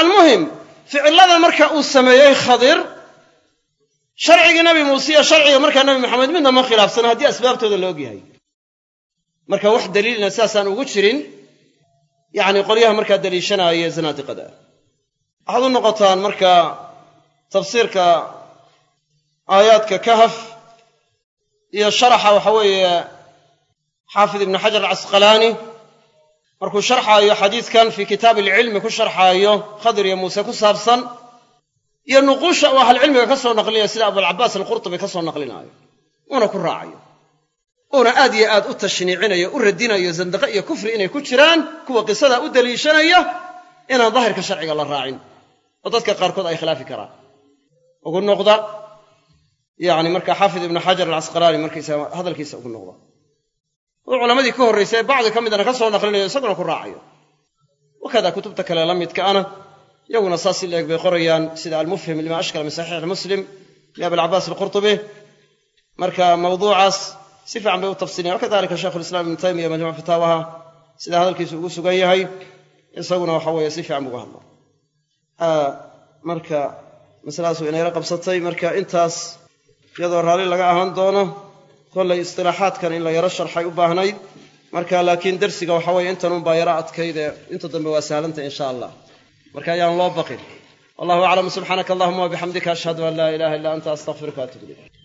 Almuhim ficillada marka uu sameeyey khadir sharcigii nabi muuse iyo sharciga markaa nabi maxamed midna ma khilaafsana haddii asbaabtooda la og yahay marka wax daliilna saasaan ugu jirin. Yacni qolyaha markaa daliishanaaya zanaadiqada waxaad u noqotaan markaa tafsiirka aayaadka kahaf iyo sharaxa waxa weeye xaafid ibnu xajar alcasqalaani markuu sharxaayo xadiidkan fii kitaabi alcilmi ku sharxaayo khadir iyo muuse ku saabsan iyo nuquusha uu ahlcilmiga ka soo naqlinaya sida abulcabaas alqurtubi ka soo naqlinaayo uuna ku raacayo. Uuna aad iyo aad u tashniicinayo u radinayo zandaqe iyo kufri inay ku jiraan kuwa qisada u daliishanaya inaan daahirka sharciga la raacin oo dadka qaarkood ay khilaafi karaan. Ugu noqda yani marka xaafid ibnu xajar alcasqalaani markiisa hadalkiisa ugu noqda. Uu culammadii ka horraysay bacdi ka midana ka soo naqlinayo isaguna ku raacayo. Wakada kutubta kale la midka ana iyaguna saas si leeg bay qorayaan sida almufhim lima ashkala min saxiixi muslim liabilcabaas alqurtubi. Marka mawduucaas si fiican bay u tafsiriyaan wakadalika shaykhu lislam ibnu taymiya majmuc fataawaha sida hadalkiisu ugu sugan yahay isaguna waxa weeye si fiican buga hadla marka masaladaas inayla qabsatay. Marka intaas iyadoo raalli laga ahaan doono kollay istilaaxaadkan in la yaro sharxay u baahnayd. Marka laakiin darsiga waxa weeye intanun baa yaro adkayd ee inta dambe waa sahlantay insha allah. Marka ayaan loo baqin. Wallahu aclam. Subxaanaka allahuma wabixamdika ashhadu an laa ilaha illa anta astaqfiruka waatubu ilayk